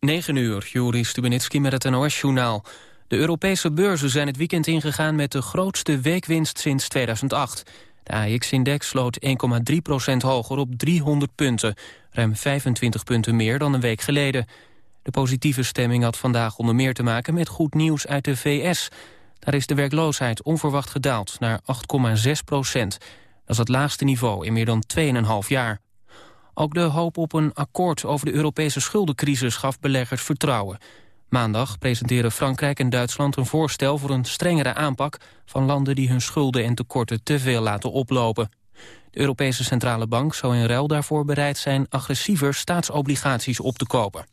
9 uur, Juri Stubenitski met het NOS-journaal. De Europese beurzen zijn het weekend ingegaan met de grootste weekwinst sinds 2008. De AX-index sloot 1,3% hoger op 300 punten. Ruim 25 punten meer dan een week geleden. De positieve stemming had vandaag onder meer te maken met goed nieuws uit de VS. Daar is de werkloosheid onverwacht gedaald naar 8,6 procent. Dat is het laagste niveau in meer dan 2,5 jaar. Ook de hoop op een akkoord over de Europese schuldencrisis gaf beleggers vertrouwen. Maandag presenteren Frankrijk en Duitsland een voorstel voor een strengere aanpak van landen die hun schulden en tekorten te veel laten oplopen. De Europese Centrale Bank zou in ruil daarvoor bereid zijn agressiever staatsobligaties op te kopen.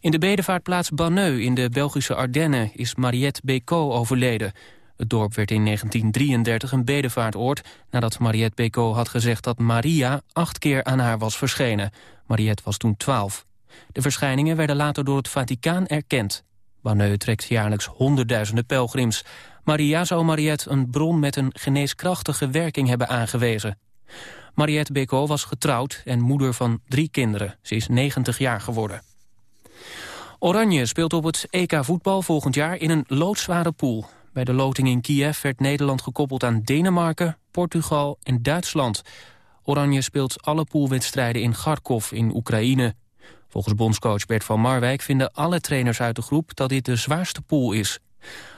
In de bedevaartplaats Banneux in de Belgische Ardennen is Mariette Bécaud overleden. Het dorp werd in 1933 een bedevaartoord nadat Mariette Bécaud had gezegd dat Maria acht keer aan haar was verschenen. Mariette was toen twaalf. De verschijningen werden later door het Vaticaan erkend. Banneux trekt jaarlijks honderdduizenden pelgrims. Maria zou Mariette een bron met een geneeskrachtige werking hebben aangewezen. Mariette Bécaud was getrouwd en moeder van drie kinderen. Ze is 90 jaar geworden. Oranje speelt op het EK voetbal volgend jaar in een loodzware pool. Bij de loting in Kiev werd Nederland gekoppeld aan Denemarken, Portugal en Duitsland. Oranje speelt alle poolwedstrijden in Kharkov in Oekraïne. Volgens bondscoach Bert van Marwijk vinden alle trainers uit de groep dat dit de zwaarste pool is.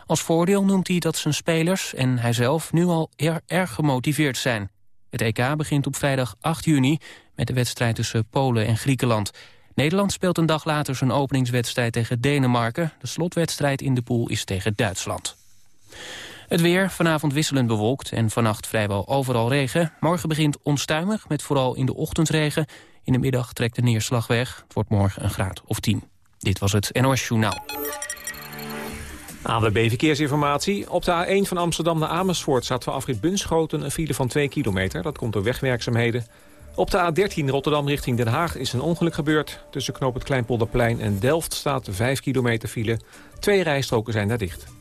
Als voordeel noemt hij dat zijn spelers en hijzelf nu al erg gemotiveerd zijn. Het EK begint op vrijdag 8 juni met de wedstrijd tussen Polen en Griekenland. Nederland speelt een dag later zijn openingswedstrijd tegen Denemarken. De slotwedstrijd in de pool is tegen Duitsland. Het weer, vanavond wisselend bewolkt en vannacht vrijwel overal regen. Morgen begint onstuimig, met vooral in de ochtend regen. In de middag trekt de neerslag weg. Het wordt morgen een graad of 10. Dit was het NOS Journaal. AWB Verkeersinformatie. Op de A1 van Amsterdam naar Amersfoort staat voor afrit Bunschoten een file van 2 kilometer. Dat komt door wegwerkzaamheden. Op de A13 Rotterdam richting Den Haag is een ongeluk gebeurd. Tussen knoop het Kleinpolderplein en Delft staat 5 kilometer file. Twee rijstroken zijn daar dicht.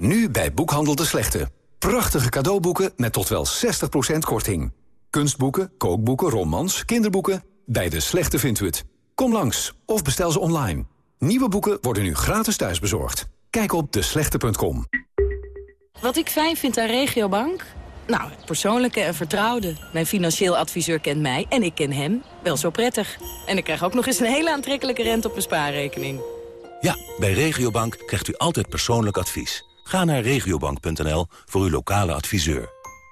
Nu bij Boekhandel de Slechte. Prachtige cadeauboeken met tot wel 60% korting. Kunstboeken, kookboeken, romans, kinderboeken. Bij de Slechte vindt u het. Kom langs of bestel ze online. Nieuwe boeken worden nu gratis thuisbezorgd. Kijk op deslechte.com. Wat ik fijn vind aan Regiobank? Nou, het persoonlijke en vertrouwde. Mijn financieel adviseur kent mij en ik ken hem wel zo prettig. En ik krijg ook nog eens een hele aantrekkelijke rente op mijn spaarrekening. Ja, bij Regiobank krijgt u altijd persoonlijk advies. Ga naar regiobank.nl voor uw lokale adviseur.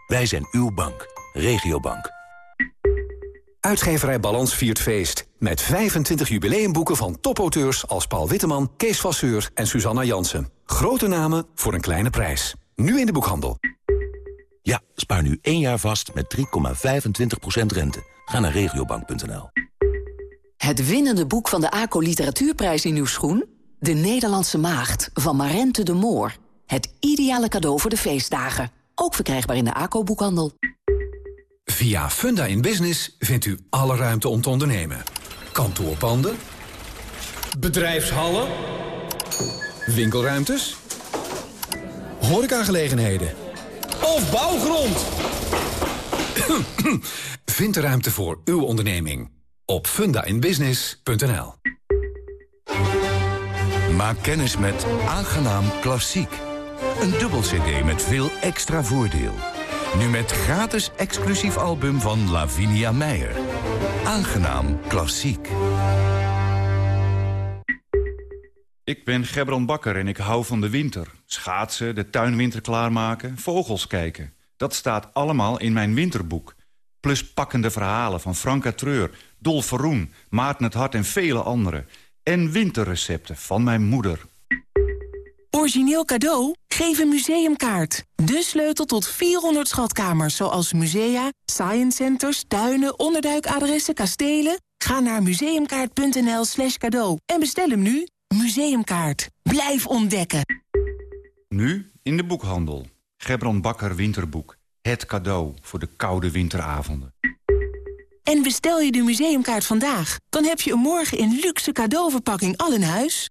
Wij zijn uw bank. Regiobank. Uitgeverij Balans viert feest. Met 25 jubileumboeken van topauteurs als Paul Witteman, Kees Vasseur en Susanna Jansen. Grote namen voor een kleine prijs. Nu in de boekhandel. Ja, spaar nu één jaar vast met 3,25% rente. Ga naar regiobank.nl. Het winnende boek van de ACO Literatuurprijs in uw schoen? De Nederlandse Maagd van Marente de Moor. Het ideale cadeau voor de feestdagen. Ook verkrijgbaar in de ACO-boekhandel. Via Funda in Business vindt u alle ruimte om te ondernemen. Kantoorpanden. Bedrijfshallen. Winkelruimtes. Horecagelegenheden. Of bouwgrond. Vind de ruimte voor uw onderneming op fundainbusiness.nl. Maak kennis met Aangenaam Klassiek. Een dubbel cd met veel extra voordeel. Nu met gratis exclusief album van Lavinia Meijer. Aangenaam Klassiek. Ik ben Gebron Bakker en ik hou van de winter. Schaatsen, de tuinwinter klaarmaken, vogels kijken. Dat staat allemaal in mijn winterboek. Plus pakkende verhalen van Franka Treur, Dolf Verroen, Maarten het Hart en vele anderen. En winterrecepten van mijn moeder. Origineel cadeau? Geef een museumkaart. De sleutel tot 400 schatkamers, zoals musea, science centers, tuinen, onderduikadressen, kastelen. Ga naar museumkaart.nl slash cadeau en bestel hem nu. Museumkaart. Blijf ontdekken. Nu in de boekhandel. Gebron Bakker Winterboek. Het cadeau voor de koude winteravonden. En bestel je de museumkaart vandaag, dan heb je hem morgen in luxe cadeauverpakking al in huis.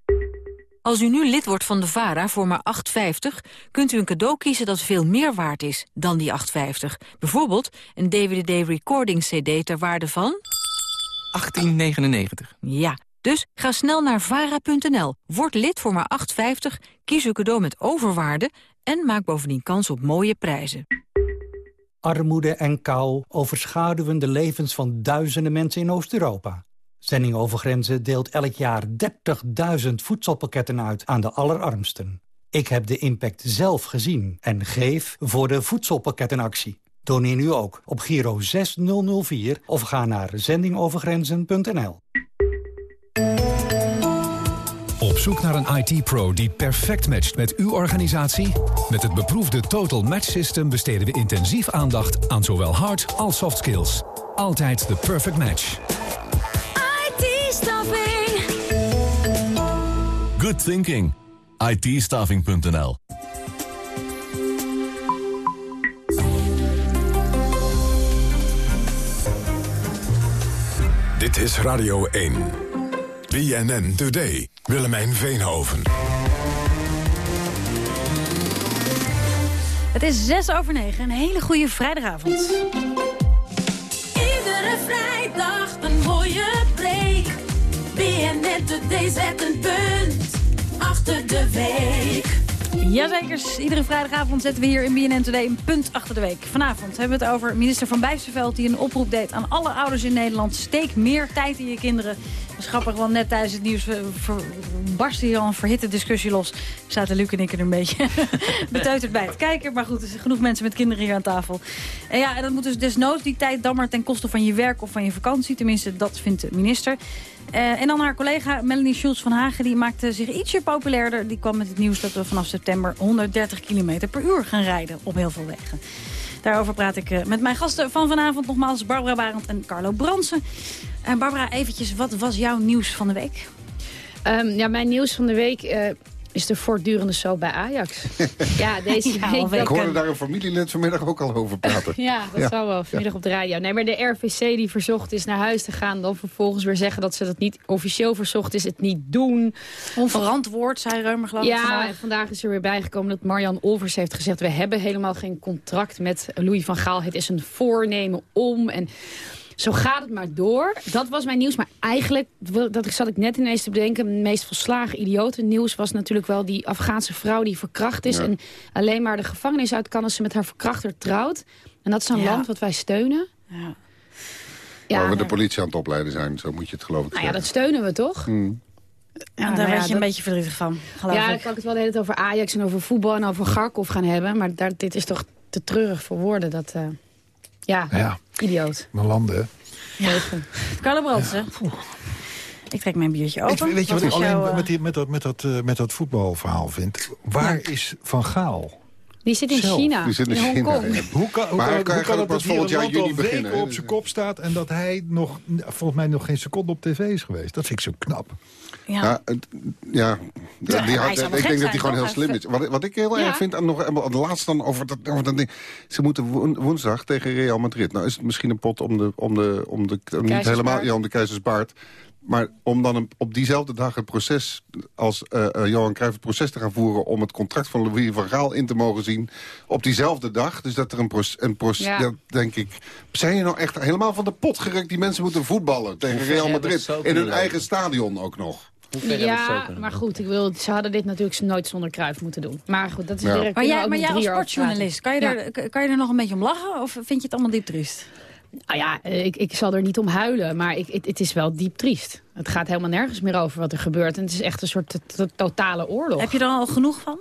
Als u nu lid wordt van de VARA voor maar 8,50... kunt u een cadeau kiezen dat veel meer waard is dan die 8,50. Bijvoorbeeld een DVD-recording-cd ter waarde van... 18,99. Ja, dus ga snel naar vara.nl, word lid voor maar 8,50... kies uw cadeau met overwaarde en maak bovendien kans op mooie prijzen. Armoede en kou overschaduwen de levens van duizenden mensen in Oost-Europa. Zending over Grenzen deelt elk jaar 30.000 voedselpakketten uit aan de allerarmsten. Ik heb de impact zelf gezien en geef voor de voedselpakkettenactie. Doneer nu ook op Giro 6004 of ga naar zendingovergrenzen.nl. Op zoek naar een IT-pro die perfect matcht met uw organisatie? Met het beproefde Total Match System besteden we intensief aandacht aan zowel hard als soft skills. Altijd de perfect match. Good thinking. ITstaffing.nl Dit is Radio 1. BNN Today. Willemijn Veenhoven. Het is zes over negen. Een hele goede vrijdagavond. Iedere vrijdag een mooie. BNN Today zet een punt achter de week. Jazekers, iedere vrijdagavond zetten we hier in BNN Today een punt achter de week. Vanavond hebben we het over minister Van Bijsterveld die een oproep deed aan alle ouders in Nederland. Steek meer tijd in je kinderen. Dat is grappig, want net tijdens het nieuws barstte hier al een verhitte discussie los. Zaten Luc en ik er een beetje beteuterd bij het kijken. Maar goed, er zijn genoeg mensen met kinderen hier aan tafel. En ja, en dat moet dus desnoods die tijd dan maar ten koste van je werk of van je vakantie. Tenminste, dat vindt de minister. Uh, en dan haar collega Melanie Schultz van Hagen. Die maakte zich ietsje populairder. Die kwam met het nieuws dat we vanaf september 130 km per uur gaan rijden op heel veel wegen. Daarover praat ik uh, met mijn gasten van vanavond nogmaals Barbara Barend en Carlo Bransen. En uh, Barbara, eventjes, wat was jouw nieuws van de week? Um, ja, mijn nieuws van de week is de voortdurende zo bij Ajax. ja, deze ja, week. Ik hoorde daar een familielid vanmiddag ook al over praten. ja, dat ja. zou wel. Vanmiddag op de radio. Nee, maar de RVC die verzocht is naar huis te gaan... dan vervolgens weer zeggen dat ze dat niet officieel verzocht is. Het niet doen. Onverantwoord, zei Reumer geloof ik. Ja, en vandaag is er weer bijgekomen dat Marjan Olvers heeft gezegd... we hebben helemaal geen contract met Louis van Gaal. Het is een voornemen om... En zo gaat het maar door. Dat was mijn nieuws. Maar eigenlijk, dat zat ik net ineens te bedenken... het meest volslagen idiote nieuws was natuurlijk wel... die Afghaanse vrouw die verkracht is... en alleen maar de gevangenis uit kan als ze met haar verkrachter trouwt. En dat is een ja. land wat wij steunen. Ja. Ja, Waar we de politie aan het opleiden zijn, zo moet je het geloof ik Nou ja, dat steunen we toch? Hmm. Ja, daar werd je een beetje verdrietig van, Ja, ik. dan kan ik het wel de hele tijd over Ajax en over voetbal en over Garkov gaan hebben. Maar daar, dit is toch te treurig voor woorden. Dat, uh, ja, ja, idioot. Mijn landen, ja. Carlo Brandsen. Ik trek mijn biertje open. Ik, weet je wat, ik alleen jou, met, die, met, dat, met, dat, uh, met dat voetbalverhaal vind? Waar ja. is Van Gaal? Die zit in Zelf. China. Die zit in, in. Hongkong. Ja. Hoe kan, hoe maar kan, kan, hoe kan het dat volgend jaar juni beginnen? op zijn kop staat en dat hij nog, volgens mij nog geen seconde op tv is geweest. Dat vind ik zo knap. Ja, ja, het, ja, ja die had, ik denk zijn, dat hij gewoon heel slim is. Wat, wat ik heel ja. erg vind, aan nog de laatste dan over dat, over dat ding. Ze moeten woensdag tegen Real Madrid. Nou is het misschien een pot om de, om de, om de, niet helemaal, ja, om de keizersbaard. Maar om dan een, op diezelfde dag het proces, als uh, uh, Johan Cruijff het proces te gaan voeren... om het contract van Louis van Gaal in te mogen zien, op diezelfde dag. Dus dat er een proces, een proces ja. dat denk ik... Zijn je nou echt helemaal van de pot gerukt? Die mensen moeten voetballen tegen Real Madrid. In hun eigen stadion ook nog. Ja, maar goed, ik wil, ze hadden dit natuurlijk nooit zonder Kruif moeten doen. Maar goed, dat is ja. direct. Maar jij, maar jij als sportjournalist, kan je, ja. er, kan je er nog een beetje om lachen? Of vind je het allemaal diep triest? Nou ja, ik, ik zal er niet om huilen, maar ik, het, het, is wel diep triest. Het gaat helemaal nergens meer over wat er gebeurt. En het is echt een soort totale oorlog. Heb je er al genoeg van?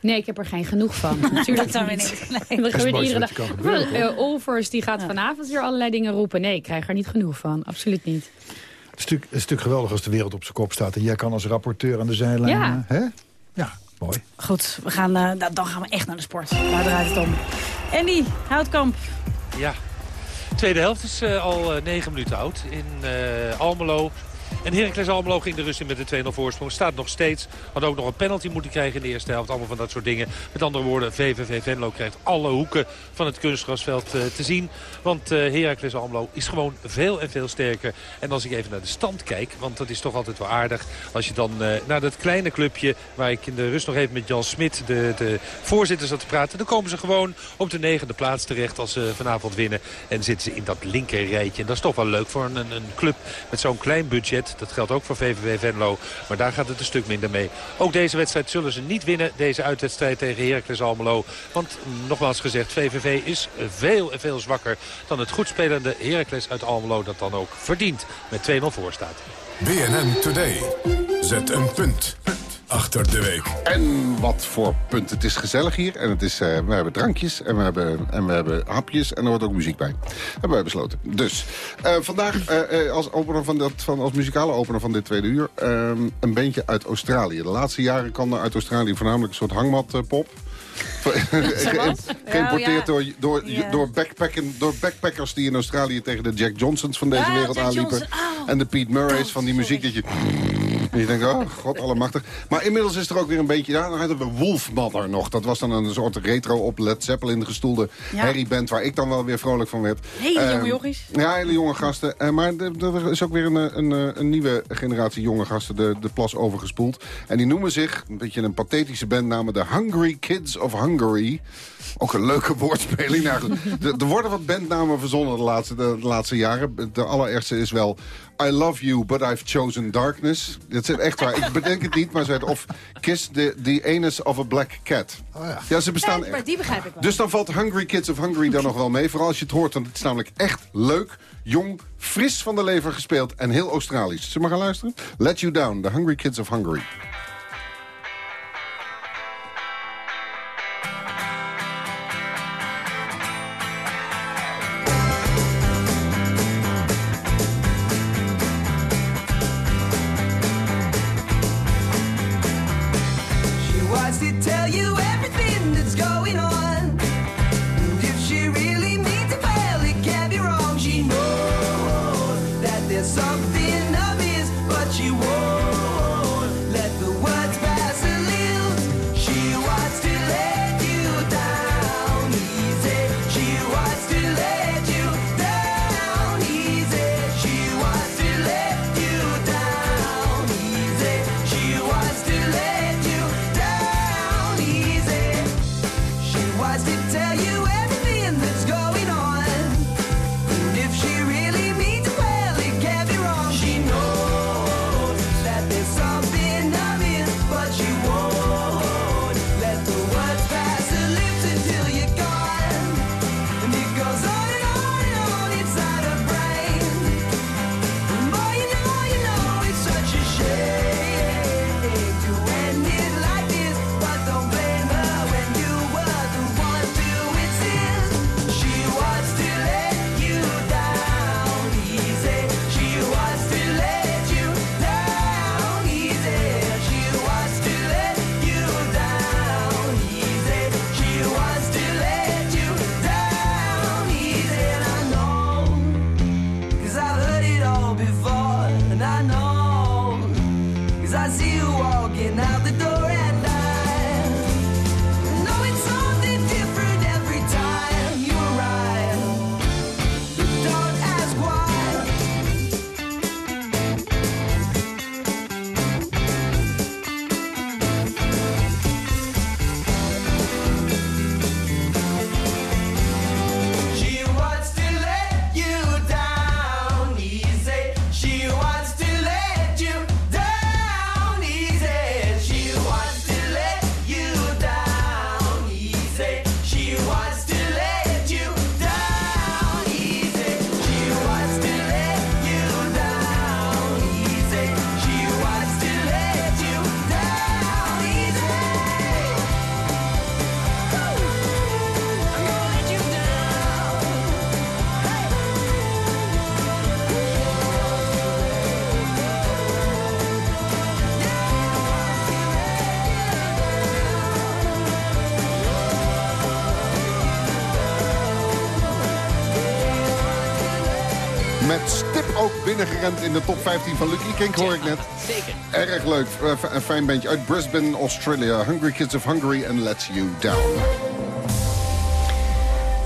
Nee, ik heb er geen genoeg van. Natuurlijk dat niet. Nee. Dat gebeurt iedere dag. Uh, Olvers die gaat ja. vanavond weer allerlei dingen roepen. Nee, ik krijg er niet genoeg van. Absoluut niet. Het is, natuurlijk, het is natuurlijk geweldig als de wereld op zijn kop staat... en jij kan als rapporteur aan de zijlijn... Ja, hè? ja mooi. Goed, we gaan, uh, dan gaan we echt naar de sport. Daar draait het om. Andy Houtkamp. Ja, De tweede helft is al negen minuten oud in Almelo. En Heracles Almelo ging de rust in met de 2-0 voorsprong. Staat nog steeds. Had ook nog een penalty moeten krijgen in de eerste helft. Allemaal van dat soort dingen. Met andere woorden, VVV Venlo krijgt alle hoeken van het kunstgrasveld uh, te zien. Want uh, Heracles Almelo is gewoon veel en veel sterker. En als ik even naar de stand kijk, want dat is toch altijd wel aardig. Als je dan uh, naar dat kleine clubje, waar ik in de rust nog even met Jan Smit, de, de voorzitter, zat te praten. Dan komen ze gewoon op de negende plaats terecht als ze vanavond winnen. En zitten ze in dat linker rijtje. En dat is toch wel leuk voor een, een club met zo'n klein budget. Dat geldt ook voor VVV Venlo. Maar daar gaat het een stuk minder mee. Ook deze wedstrijd zullen ze niet winnen. Deze uitwedstrijd tegen Heracles Almelo. Want nogmaals gezegd, VVV is veel veel zwakker dan het goed spelende Heracles uit Almelo. Dat dan ook verdient met 2-0 voor staat. BNN Today. Zet een punt achter de week. En wat voor punt. Het is gezellig hier. En het is, uh, we hebben drankjes en we hebben, en we hebben hapjes. En er wordt ook muziek bij. Hebben wij besloten. Dus uh, vandaag uh, als, opener van dat, van, als muzikale opener van dit tweede uur... Um, een bandje uit Australië. De laatste jaren kwam er uit Australië voornamelijk een soort hangmatpop... Geïmporteerd door, door, door, backpacken, door backpackers die in Australië tegen de Jack Johnsons van deze wereld aanliepen. Oh. En de Pete Murray's van die muziek dat je... En je denkt, oh, god allemachtig. Maar inmiddels is er ook weer een beetje... Ja, dan hadden we Wolfmother nog. Dat was dan een soort retro op Led Zeppelin gestoelde ja. Harry-band... waar ik dan wel weer vrolijk van werd. Hele jonge ehm, jochies. Ja, hele jonge gasten. Uh, maar er is ook weer een, een, een, nieuwe generatie jonge gasten de, de plas overgespoeld. En die noemen zich, een beetje een pathetische bandnaam... de Hungry Kids of Hungary. Ook een leuke woordspeling. Nou, er worden wat bandnamen verzonnen de laatste, de, laatste jaren. De allerergste is wel I Love You, But I've Chosen Darkness. Dat is echt waar. Ik bedenk het niet, maar ze heet of Kiss the, the Anus of a Black Cat. Oh ja. ja, ze bestaan nee, maar die begrijp ik wel. Dus dan valt Hungry Kids of Hungry dan nog wel mee. Vooral als je het hoort, want het is namelijk echt leuk, jong, fris van de lever gespeeld en heel Australisch. Zullen we gaan luisteren? Let You Down, The Hungry Kids of Hungry. Binnengerend in de top 15 van Lucky Kink, hoor ik net. Zeker. Erg leuk. Een fijn bandje uit Brisbane, Australia. Hungry Kids of Hungary and Let's You Down.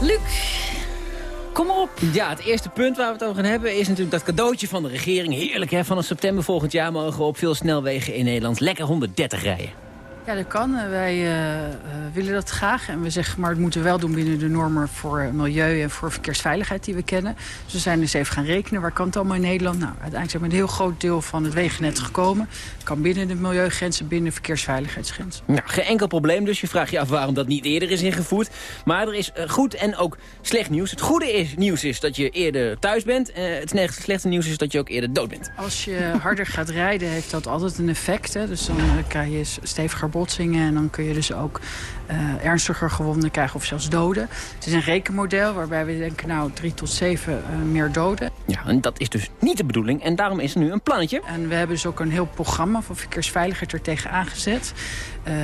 Luc, Kom maar op. Ja, het eerste punt waar we het over gaan hebben is natuurlijk dat cadeautje van de regering. Heerlijk hè, vanaf september volgend jaar mogen we op veel snelwegen in Nederland lekker 130 rijden. Ja, dat kan. Eh, wij uh, willen dat graag. En we zeggen, maar het moeten we wel doen binnen de normen voor milieu en voor verkeersveiligheid die we kennen. Dus we zijn dus even gaan rekenen. Waar kan het allemaal in Nederland? Nou, uiteindelijk zijn we een heel groot deel van het wegennet gekomen. Het kan binnen de milieugrenzen, binnen de verkeersveiligheidsgrenzen. Nou, geen enkel probleem dus. Je vraagt je af waarom dat niet eerder is ingevoerd. Maar er is goed en ook slecht nieuws. Het goede is, nieuws is dat je eerder thuis bent. het slechte nieuws is dat je ook eerder dood bent. Als je harder gaat rijden, heeft dat altijd een effect. Hè? Dus dan krijg je steviger botsingen. En dan kun je dus ook uh, ernstiger gewonden krijgen of zelfs doden. Het is een rekenmodel waarbij we denken, nou, drie tot zeven uh, meer doden. Ja, en dat is dus niet de bedoeling. En daarom is er nu een plannetje. En we hebben dus ook een heel programma van verkeersveiligheid er tegen aangezet. Uh,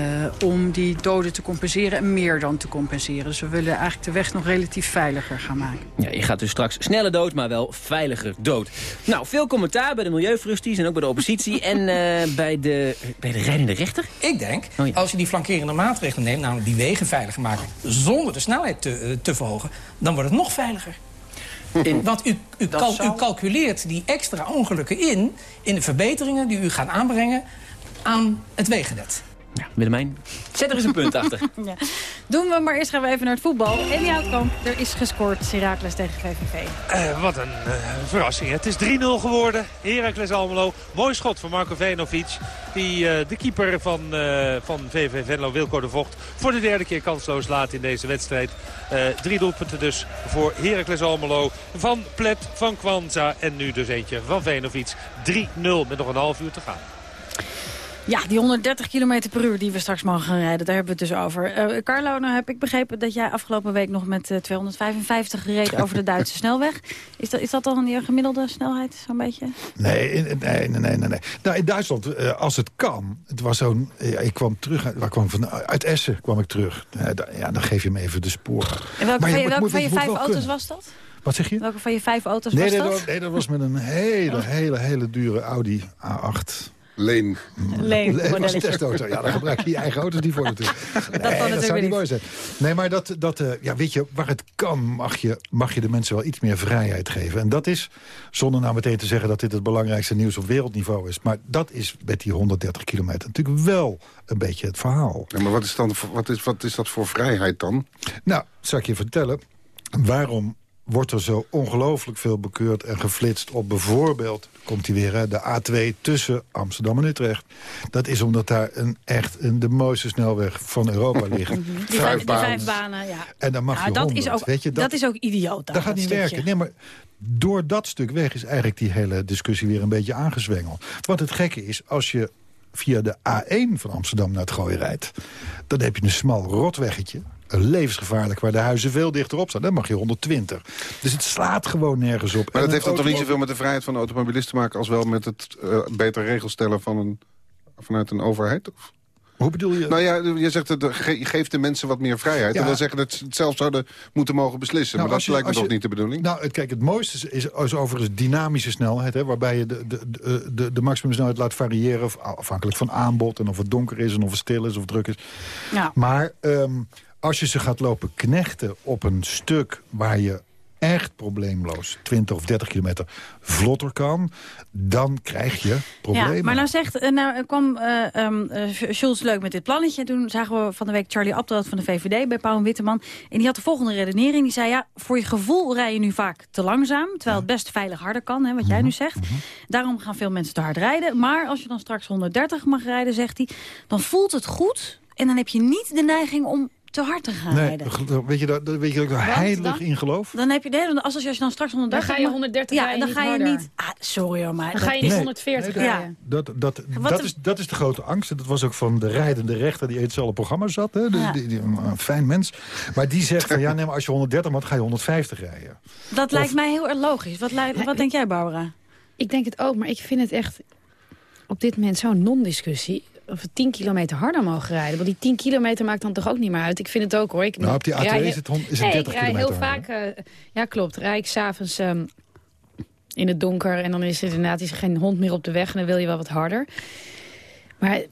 om die doden te compenseren en meer dan te compenseren. Dus we willen eigenlijk de weg nog relatief veiliger gaan maken. Ja, je gaat dus straks sneller dood, maar wel veiliger dood. Nou, veel commentaar bij de milieufrusties en ook bij de oppositie. en uh, bij, de, bij de rijdende rechter? Ik denk, oh, ja. als je die flankerende maatregelen neemt... namelijk die wegen veiliger maken zonder de snelheid te, uh, te verhogen... dan wordt het nog veiliger. In, Want u, u, cal zou... u calculeert die extra ongelukken in... in de verbeteringen die u gaat aanbrengen aan het wegennet. Ja, Willemijn, zet er eens een punt achter. Ja. Doen we, maar eerst gaan we even naar het voetbal. Elie Houtkamp, er is gescoord. Heracles tegen VVV. Uh, wat een uh, verrassing. Het is 3-0 geworden. Heracles Almelo. Mooi schot van Marco Venovic. Die uh, de keeper van, van VV Venlo, Wilco de Vocht... voor de derde keer kansloos laat in deze wedstrijd. drie doelpunten dus voor Heracles Almelo. Van Plet, van Kwanza en nu dus eentje van Venovic. 3-0 met nog een half uur te gaan. Ja, die 130 km per uur die we straks mogen gaan rijden, daar hebben we het dus over. Uh, Carlo, nou heb ik begrepen dat jij afgelopen week nog met uh, 255 reed over de Duitse snelweg. Is dat, is dat dan je gemiddelde snelheid, zo'n beetje? Nee, nee, nee, nee. nee. Nou, in Duitsland, uh, als het kan, het was zo'n... ik kwam terug, waar kwam van, uit Essen kwam ik terug. ja, dan geef je me even de sporen. En welke, van, je, welke van je vijf auto's kunnen. was dat? Wat zeg je? Welke van je vijf auto's nee, was nee, dat? dat? Nee, dat was met een hele, hele, hele dure Audi A8. Leen. Leen, Leen was een testauto. Ja, daar gebruik je je eigen auto's niet voor natuurlijk. Nee, dat, dat zou niet mooi zijn. Nee, maar dat, dat uh, ja, weet je, waar het kan mag je, mag je de mensen wel iets meer vrijheid geven. En dat is, zonder nou meteen te zeggen dat dit het belangrijkste nieuws op wereldniveau is. Maar dat is met die 130 kilometer natuurlijk wel een beetje het verhaal. Ja, maar wat is, dan, wat, is, wat is dat voor vrijheid dan? Nou, zal ik je vertellen. Waarom wordt er zo ongelooflijk veel bekeurd en geflitst op bijvoorbeeld, komt hij weer, hè, de A2 tussen Amsterdam en Utrecht. Dat is omdat daar een, echt een, de mooiste snelweg van Europa ligt. die, vijf, die vijf banen, ja. En dan mag ja, je dat 100, is ook, weet je, dat, dat is ook idioot. Dat gaat niet stukje. werken. Nee, maar door dat stuk weg is eigenlijk die hele discussie weer een beetje aangezwengeld. Want het gekke is, als je via de A1 van Amsterdam naar het Gooi rijdt... dan heb je een smal rotweggetje levensgevaarlijk, waar de huizen veel dichterop staan. Dan mag je 120. Dus het slaat gewoon nergens op. Maar dat heeft dan toch niet zoveel met de vrijheid van de automobilist te maken... als wel met het uh, beter regels stellen van een, vanuit een overheid? Of? Hoe bedoel je? Nou ja, je zegt dat je geeft de mensen wat meer vrijheid. Ja. En dan zeggen dat ze het zelf zouden moeten mogen beslissen. Nou, maar dat je, lijkt me toch niet de bedoeling? Nou, kijk, het mooiste is, is overigens dynamische snelheid. Hè, waarbij je de, de, de, de, de maximumsnelheid laat variëren. Afhankelijk van aanbod en of het donker is en of het stil is of druk is. Ja. Maar um, als je ze gaat lopen knechten op een stuk waar je echt probleemloos 20 of 30 kilometer vlotter kan... dan krijg je problemen. Ja, maar nou, zegt, nou kwam uh, um, Schulz leuk met dit plannetje. Toen zagen we van de week Charlie Abdel van de VVD bij Pauw en Witteman. En die had de volgende redenering. Die zei, ja, voor je gevoel rij je nu vaak te langzaam. Terwijl het best veilig harder kan, hè, wat jij nu zegt. -hmm. Daarom gaan veel mensen te hard rijden. Maar als je dan straks 130 mag rijden, zegt hij... dan voelt het goed en dan heb je niet de neiging om te hard te gaan nee, rijden. Weet je, dat, weet je dat ik er heilig in geloof? Dan heb je de hele, als, als je dan straks 130 dan ga je 130 ja, dan ga je harder. niet. Ah, sorry hoor, maar dan ga je niet nee, 140 nee, rijden. Dat, dat, dat, is, dat is de grote angst. Dat was ook van de rijdende rechter die in hetzelfde programma zat. Hè? De, ja. die, die, een fijn mens. Maar die zegt van ja, nee, maar als je 130 moet, ga je 150 rijden. Dat of, lijkt mij heel erg logisch. Wat, wat denk jij, Barbara? Ik denk het ook, maar ik vind het echt op dit moment zo'n non-discussie of we 10 kilometer harder mogen rijden. Want die 10 kilometer maakt dan toch ook niet meer uit. Ik vind het ook hoor. Ik, nou, op die A2 ja, is het, is het 30 nee, kilometer heel vaak, uh, Ja, klopt. Rij ik s'avonds um, in het donker. En dan is er inderdaad is er geen hond meer op de weg. En dan wil je wel wat harder. Maar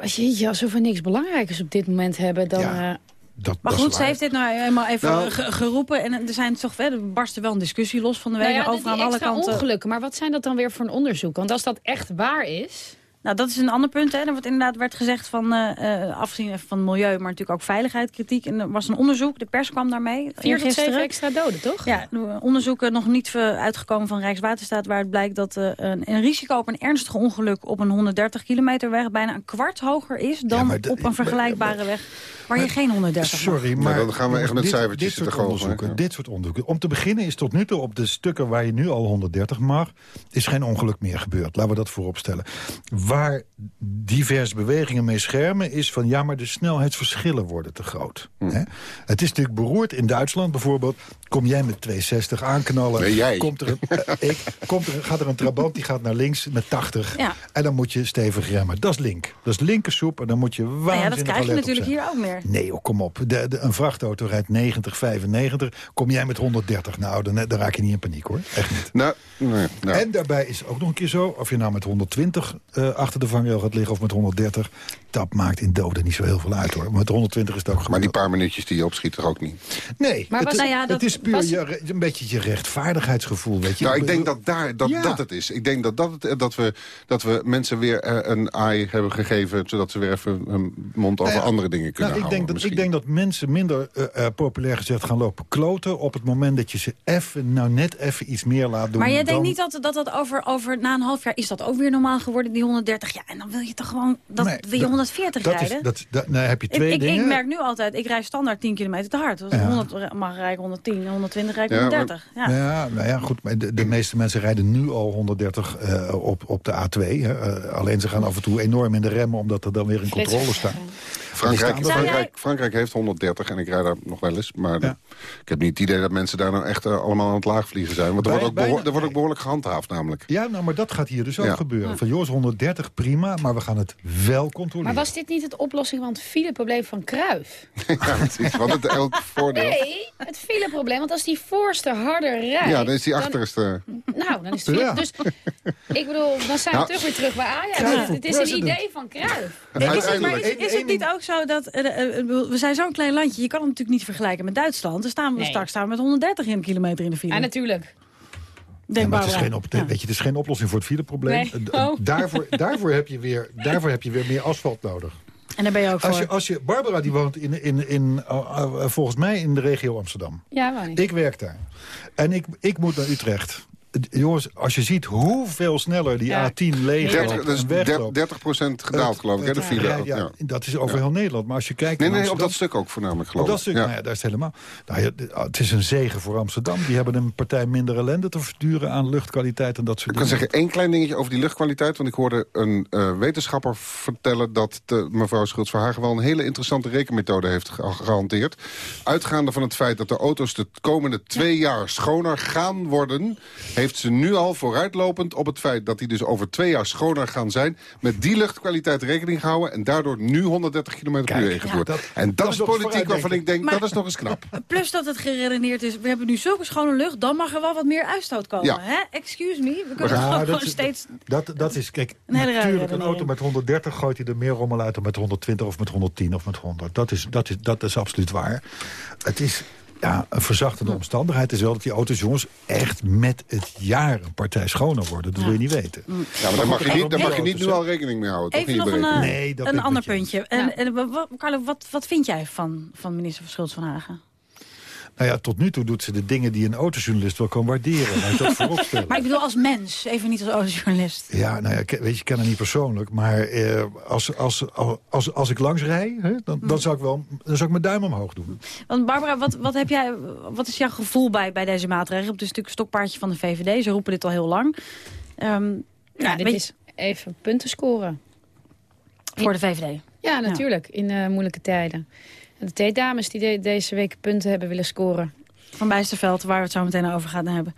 als, je, als we niks belangrijkers op dit moment hebben... dan, ja. Dat, maar goed, ze heeft dit nou eenmaal even nou, geroepen. En er zijn toch er barstte wel een discussie los van de. Nou ja, over aan alle kanten. ongelukken. Maar wat zijn dat dan weer voor een onderzoek? Want als dat echt waar is... Nou, dat is een ander punt. Hè. Er wordt inderdaad werd gezegd van, uh, afgezien van milieu, maar natuurlijk ook veiligheid, kritiek. En er was een onderzoek, de pers kwam daarmee. Vier tot zeven extra doden, toch? Ja, onderzoeken nog niet uitgekomen van Rijkswaterstaat, waar het blijkt dat uh, een, een, risico op een ernstig ongeluk op een 130 kilometer weg bijna een kwart hoger is dan ja, op een vergelijkbare maar, weg waar je geen 130 Sorry, maar, dan gaan we echt met cijfertjes dit, soort onderzoeken, Dit soort onderzoeken. Om te beginnen is tot nu toe op de stukken waar je nu al 130 mag... is geen ongeluk meer gebeurd. Laten we dat voorop stellen. Waar diverse bewegingen mee schermen is van... ja, maar de snelheidsverschillen worden te groot. Hm. Hè? Het is natuurlijk beroerd. In Duitsland bijvoorbeeld kom jij met 260 aanknallen. Nee, jij. Komt er een, ik, komt er, gaat er een trabant die gaat naar links met 80. Ja. En dan moet je stevig remmen. Dat is link. Dat is linkersoep en dan moet je waanzinnig nou ja, dat krijg je natuurlijk hier ook meer. Nee, oh, kom op. De, de, een vrachtauto rijdt 90, 95. Kom jij met 130? Nou, dan, dan raak je niet in paniek hoor. Echt niet. Nou, nee, nou. En daarbij is ook nog een keer zo... of je nou met 120 uh, achter de vangrail gaat liggen of met 130... dat maakt in doden niet zo heel veel uit hoor. Met 120 is het ook. Maar die paar minuutjes die je opschiet er ook niet? Nee, maar het, was, nou ja, het dat, is puur je, een beetje je rechtvaardigheidsgevoel. Weet je? Nou, ik denk dat daar, dat, Ja. dat het is. Ik denk dat, dat, het, dat, we, dat we mensen weer eh, een aai hebben gegeven... zodat ze weer even hun mond over Nou andere dingen kunnen nou, ik, denk dat, ik denk dat mensen minder, eh, eh, populair gezegd, gaan lopen kloten... op het moment dat je ze even, nou net even iets meer laat doen. Maar jij dan- denkt niet dat dat, dat over, over na een half jaar is dat ook weer normaal geworden, die 130? Ja, en dan wil je toch gewoon, dat, Nee, wil je dat- 140 dat is, rijden? dat, dat, nou, heb je ik, twee ik, dingen. ik merk nu altijd, ik rij standaard 10 kilometer te hard. Ik Ja. 100 mag rijden 110, 120 rijd ik Ja, maar- 130. Ja. Ja, nou ja, goed. Maar de, de meeste mensen rijden nu al 130 eh, op, op de A2. Hè. Eh, alleen ze gaan af en toe enorm in de remmen... omdat er dan weer een controle staat. Frankrijk, Frankrijk, Frankrijk heeft 130 en ik rijd daar nog wel eens. Maar ik heb niet het idee dat mensen daar nou echt eh, allemaal aan het laagvliegen zijn. Want er, Bij- wordt ook, bijna- er wordt ook behoorlijk gehandhaafd namelijk. Ja, nou, maar dat gaat hier dus ook Ja. gebeuren. Van jongens, 130 prima, maar we gaan het wel controleren. Maar was dit niet het oplossing van het fileprobleem van Cruijff? ja, precies. Want het elk voordeel. Nee, het fileprobleem. Want als die voorste harder rijdt... Ja, dan is die achterste. Nou, dan is het. Ja. Dus ik bedoel, dan zijn we Nou, terug weer terug bij Ajax. Het is president. een idee van. Is het, maar is, is het niet ook zo dat... eh, eh, bedoel, we zijn zo'n klein landje, je kan het natuurlijk niet vergelijken met Duitsland. Dan staan we Nee. straks staan we met 130 in kilometer in de file. Ja, natuurlijk. Ja, Denk maar het is, geen op, weet je, het is geen oplossing voor het fileprobleem. Nee. Eh, Oh. Daarvoor, daarvoor, heb je weer, daarvoor heb je weer meer asfalt nodig. En daar ben je ook Als voor. je, als je, Barbara die woont in, in, in, uh, uh, volgens mij in de regio Amsterdam. Ja, waar niet. Ik werk daar. En ik, ik moet naar Utrecht. Jongens, als je ziet hoeveel sneller die Ja. A10 leeg 30, loopt dat is en wegloopt. 30% gedaald geloof ik, hè, de file. ja, ook, ja, ja. Dat is over heel Nederland. Maar als je kijkt Nee, naar nee, op dat stuk ook voornamelijk geloof op dat ik. stuk, Ja. nou ja, daar is het helemaal. Nou d- het is een zegen voor Amsterdam. Die hebben een partij minder ellende te verduren aan luchtkwaliteit en dat soort Ik kan dingen. zeggen één klein dingetje over die luchtkwaliteit. Want ik hoorde een eh, wetenschapper vertellen... dat de, mevrouw Schultz-Verhagen wel een hele interessante rekenmethode heeft ge- gehanteerd. Uitgaande van het feit dat de auto's de komende twee jaar schoner gaan worden... heeft ze nu al vooruitlopend op het feit dat die dus over twee jaar schoner gaan zijn... met die luchtkwaliteit rekening gehouden... en daardoor nu 130 km per uur ingevoerd. dat- en dat, dat is politiek waarvan ik denk, Maar- dat is nog eens knap. Plus dat het geredeneerd is, we hebben nu zulke schone lucht... dan mag er wel wat meer uitstoot komen. Ja. Hè? Excuse me, we kunnen Ja, gewoon, dat gewoon is- steeds... Dat, dat is, kijk, Een hele rare natuurlijk een auto met 130 gooit hij er meer rommel uit dan met 120 of met 110 of met 100. Dat is, dat is, dat is absoluut waar. Het is ja, een verzachtende omstandigheid is wel dat die auto's, jongens, echt met het jaar een partij schoner worden. Dat wil je niet weten. Ja, maar daar mag je niet, daar mag je niet nu al rekening mee houden. toch, Even nog een, eh, Nee, dat een ander puntje. En, en, Carlo, wat, wat vind jij van, van minister van Schultz van Hagen? Nou ja, tot nu toe doet ze de dingen die een autojournalist wel kan waarderen. Laat ik dat vooropstellen. Maar ik bedoel als mens, even niet als autojournalist. Ja, nou ja, ik- weet je, ik ken haar niet persoonlijk. Maar eh, als, als, als, als ik langs rij, hè, dan, dan, zou ik wel, dan zou ik mijn duim omhoog doen. Want Barbara, wat, wat, heb jij, wat is jouw gevoel bij, bij deze maatregel? Het is natuurlijk een stokpaardje van de VVD, ze roepen dit al heel lang. Ehm, Ja, dit is even punten scoren. Voor de VVD. Ja, natuurlijk. In eh, moeilijke tijden. En de twee dames die de- deze week punten hebben willen scoren. Van Bijsterveld, waar we het zo meteen over gaan hebben.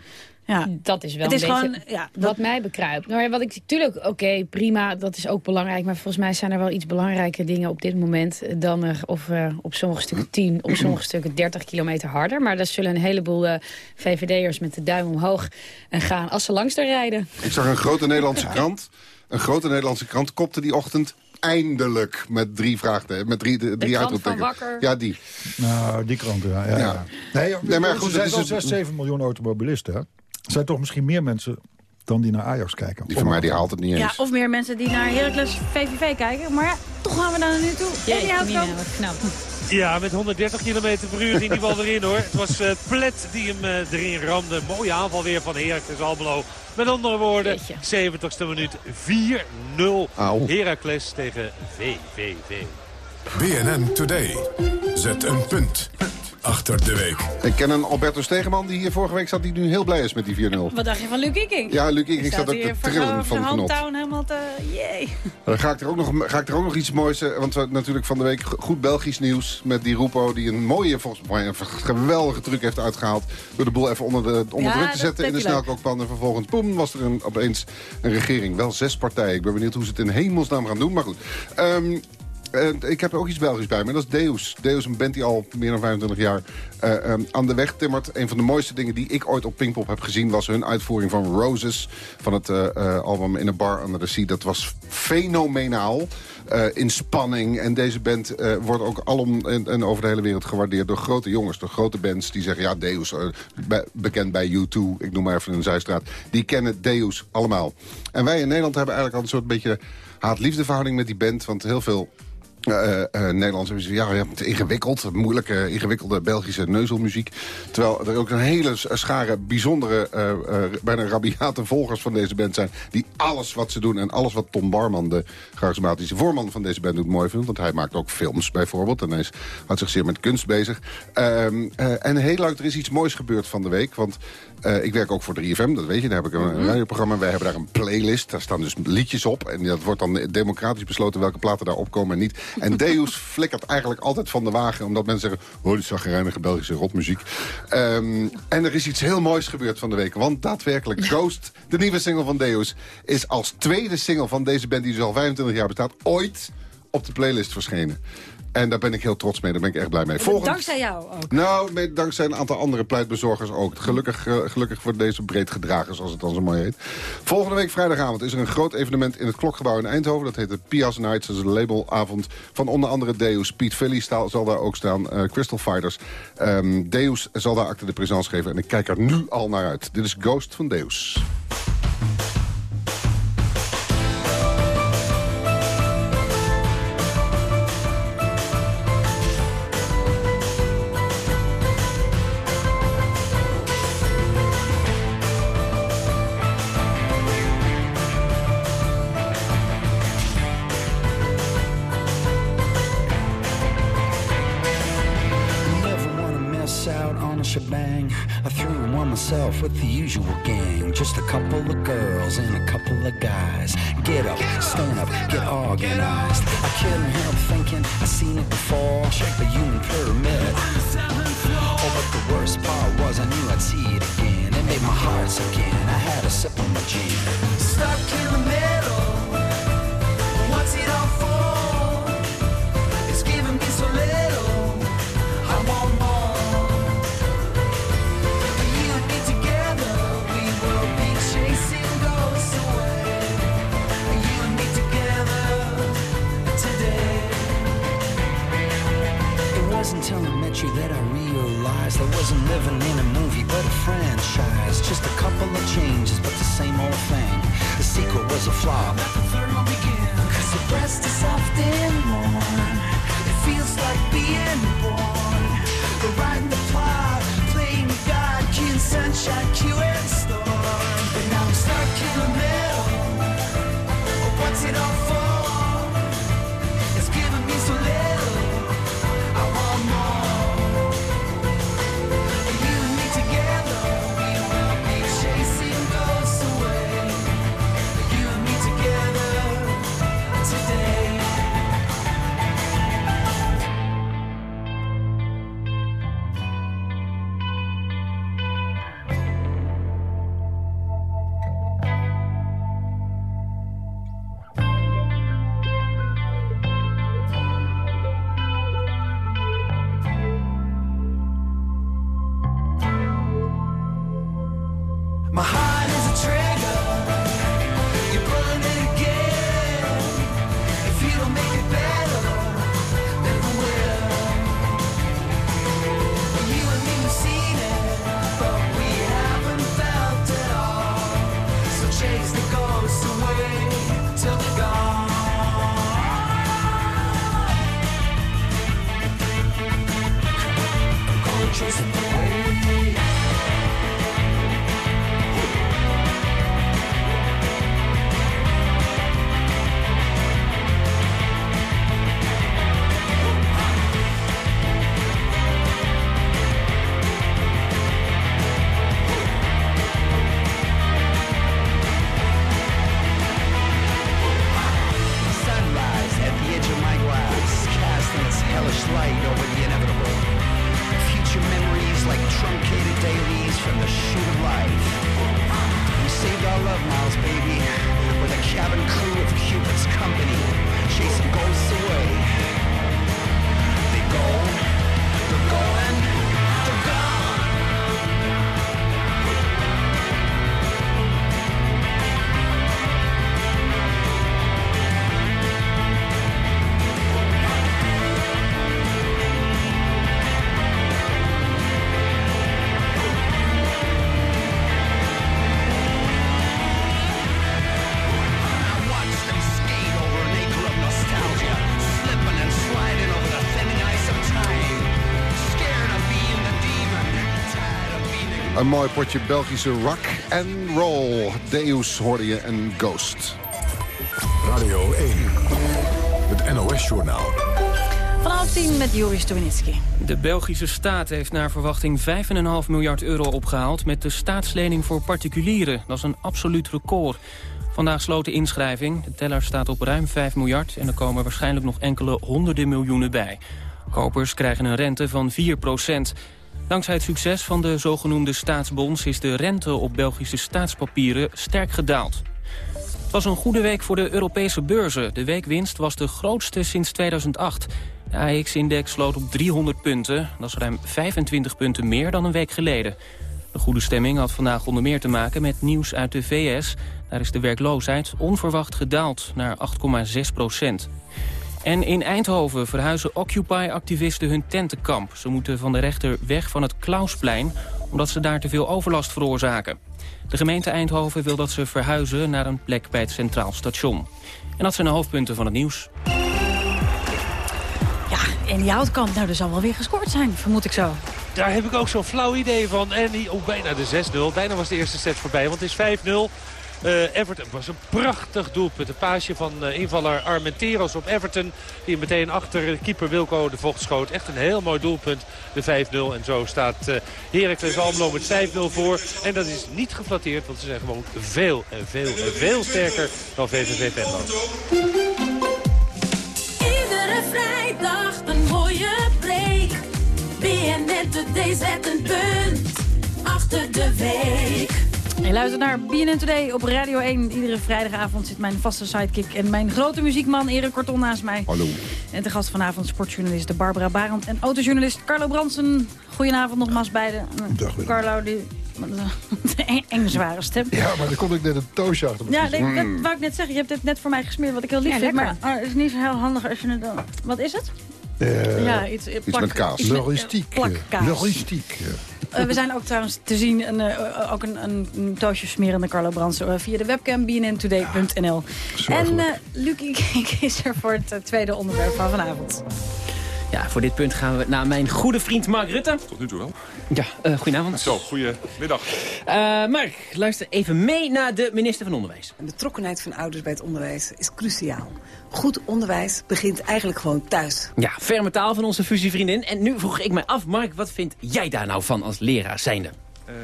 Ja. Dat is wel het is een beetje gewoon, ja, wat mij bekruipt. Nou, ja, wat ik natuurlijk, oké, prima, dat is ook belangrijk. Maar volgens mij zijn er wel iets belangrijke dingen op dit moment dan er of uh, op sommige stukken 10, op sommige stukken 30 kilometer harder. Maar daar zullen een heleboel uh, VVD'ers met de duim omhoog uh, gaan als ze langs daar rijden. Ik zag een grote Nederlandse krant. Een grote Nederlandse krant kopte die ochtend eindelijk met drie vragen, met drie, drie de uitroeptekens. Ja, die. Nou, die krant, ja. ja, ja. Nee, nee, maar goed, er zijn 6, 7 miljoen automobilisten. Er zijn toch misschien meer mensen dan die naar Ajax kijken. Die van mij die haalt het niet eens. Ja, of meer mensen die naar Heracles VVV kijken. Maar ja, toch gaan we daar nu toe. Ja, ja, wat knap. Ja, met 130 km per uur ging die bal erin hoor. Het was uh, Plet die hem uh, erin ramde. Mooie aanval weer van Heracles Almelo. Met andere woorden, 70ste minuut 4-0. Heracles tegen VVV. BNN Today. Zet een punt achter de week. Ik ken een Alberto Stegeman die hier vorige week zat... die nu heel blij is met die 4-0. Wat dacht je van Luc Iking? Ja, Luc Iking staat ook te trillen van genot. helemaal te... Jee. Dan ga ik, er ook nog, ga ik er ook nog iets moois... Eh, want we natuurlijk van de week goed Belgisch nieuws... met die Rupo die een mooie, volgens mij een geweldige truc heeft uitgehaald... door de boel even onder, de, onder druk te zetten in de snelkookpan. En vervolgens, boem, was er een, opeens een regering. Wel zes partijen. Ik ben benieuwd hoe ze het in hemelsnaam gaan doen. Maar goed, um, uh, ik heb ook iets Belgisch bij me. Dat is Deus. Deus, een band die al meer dan 25 jaar uh, um, aan de weg timmert. Een van de mooiste dingen die ik ooit op Pinkpop heb gezien... was hun uitvoering van Roses van het uh, album In a Bar Under the Sea. Dat was fenomenaal. in spanning. En deze band wordt ook alom en, over de hele wereld gewaardeerd... door grote jongens, door grote bands die zeggen... ja, Deus, be bekend bij U2, ik noem maar even een zijstraat... die kennen Deus allemaal. En wij in Nederland hebben eigenlijk al een soort beetje haat-liefdeverhouding met die band. Want heel veel Nederlands hebben ze ja, ja, ingewikkeld, moeilijke, ingewikkelde Belgische neuzelmuziek. Terwijl er ook een hele schare bijzondere, bijna rabiate volgers van deze band zijn... die alles wat ze doen en alles wat Tom Barman, de charismatische voorman van deze band, doet, mooi vindt. Want hij maakt ook films bijvoorbeeld en hij is, houdt zich zeer met kunst bezig. Ehm, en heel lang, er is iets moois gebeurd van de week, want uh, ik werk ook voor 3FM, dat weet je. Daar heb ik een mm -hmm. radioprogramma. Wij hebben daar een playlist. Daar staan dus liedjes op. En dat wordt dan democratisch besloten welke platen daar opkomen en niet. En Deus flikkert eigenlijk altijd van de wagen. Omdat mensen zeggen, oh, die zagrijnige Belgische rotmuziek. Um, en er is iets heel moois gebeurd van de week. Want daadwerkelijk, Ghost, de nieuwe single van Deus... is als tweede single van deze band, die dus al 25 jaar bestaat... ooit op de playlist verschenen. En daar ben ik heel trots mee, daar ben ik echt blij mee. Volgend... Dankzij jou ook? Nou, dankzij een aantal andere pleitbezorgers ook. Gelukkig, uh, gelukkig voor deze breed gedragen, zoals het dan zo mooi heet. Volgende week vrijdagavond is er een groot evenement in het Klokgebouw in Eindhoven. Dat heet de Pias Nights, dat is een labelavond van onder andere Deus. Piet Philly zal daar ook staan, uh, Crystal Fighters. Um, Deus zal daar acte de présence geven en ik kijk er nu al naar uit. Dit is Ghost van Deus. Myself with the usual gang. Just a couple of girls and a couple of guys. Get up, stand up, get organized. I couldn't help thinking I seen it before. Check the human pyramid. Oh, but the worst part was I knew I'd see it again. It made my heart sink in. I had a sip of my gin. Stuck in the middle. What's it all for? You that I realized I wasn't living in a movie but a franchise. Just a couple of changes, but the same old thing. The sequel was a flop. Let the third one begin. Cause the breast is soft and warm. It feels like being born. The ride and the plot, playing God, King Sunshine, Q and Storm. But now I'm stuck in the middle. What's it all for? Mooi potje Belgische rock and roll. Deus hoorde je en Ghost. Radio 1, het NOS-journaal. Vanaf 10 met Joris Stubenitski. De Belgische staat heeft naar verwachting 5,5 miljard euro opgehaald... met de staatslening voor particulieren. Dat is een absoluut record. Vandaag sloot de inschrijving. De teller staat op ruim 5 miljard... en er komen waarschijnlijk nog enkele honderden miljoenen bij. Kopers krijgen een rente van 4 procent. Dankzij het succes van de zogenoemde staatsbonds... is de rente op Belgische staatspapieren sterk gedaald. Het was een goede week voor de Europese beurzen. De weekwinst was de grootste sinds 2008. De AX-index sloot op 300 punten. Dat is ruim 25 punten meer dan een week geleden. De goede stemming had vandaag onder meer te maken met nieuws uit de VS. Daar is de werkloosheid onverwacht gedaald naar 8,6 procent. En in Eindhoven verhuizen Occupy-activisten hun tentenkamp. Ze moeten van de rechter weg van het Klausplein... omdat ze daar te veel overlast veroorzaken. De gemeente Eindhoven wil dat ze verhuizen naar een plek bij het Centraal Station. En dat zijn de hoofdpunten van het nieuws. Ja, en die houtkamp, nou, er zal wel weer gescoord zijn, vermoed ik zo. Daar heb ik ook zo'n flauw idee van. En die, oh, bijna de 6-0. Bijna was de eerste set voorbij, want het is 5-0. Eh, Everton was een prachtig doelpunt. Een paasje van eh, invaller Armenteros op Everton. Die meteen achter keeper Wilco de Vocht schoot. Echt een heel mooi doelpunt. De 5-0. En zo staat uh, Heracles Almelo met 5-0 voor. En dat is niet geflatteerd. Want ze zijn gewoon veel en veel en veel sterker dan VVV Venlo. Iedere vrijdag een mooie break. BNN Today zet een punt achter de week. Je luistert naar BNN Today op Radio 1. Iedere vrijdagavond zit mijn vaste sidekick en mijn grote muziekman Erik Korton naast mij. Hallo. En te gast vanavond sportjournalist Barbara Barend en autojournalist Carlo Bransen. Goedenavond nogmaals beiden. Dag, Willem. Carlo, die... Een eng zware stem. Ja, maar dan kon ik net een toosje achter me Ja, dat wou ik net zeggen. Je hebt dit net voor mij gesmeerd, wat ik heel lief Ja, vind. lekker. Maar het is niet zo heel handig als je het dan... Wat is het? Eh, ja, iets, eh, plak- met kaas. iets met, eh, Logistiek. plakkaas. Logistiek. ja. Eh, we zijn ook trouwens te zien, een, eh, ook een, een, een toosje smerende Carlo Bransen... eh, via de webcam bnntoday.nl. en eh Lucie is er voor het eh, tweede onderwerp van vanavond. Ja, voor dit punt gaan we naar mijn goede vriend Mark Rutte. Tot nu toe wel. Ja, eh goedenavond. Zo, goedemiddag. Eh Mark, luister even mee naar de minister van Onderwijs. De betrokkenheid van ouders bij het onderwijs is cruciaal. Goed onderwijs begint eigenlijk gewoon thuis. Ja, ferme taal van onze fusievriendin. En nu vroeg ik mij af, Mark, wat vind jij daar nou van als leraar zijnde? Ehm,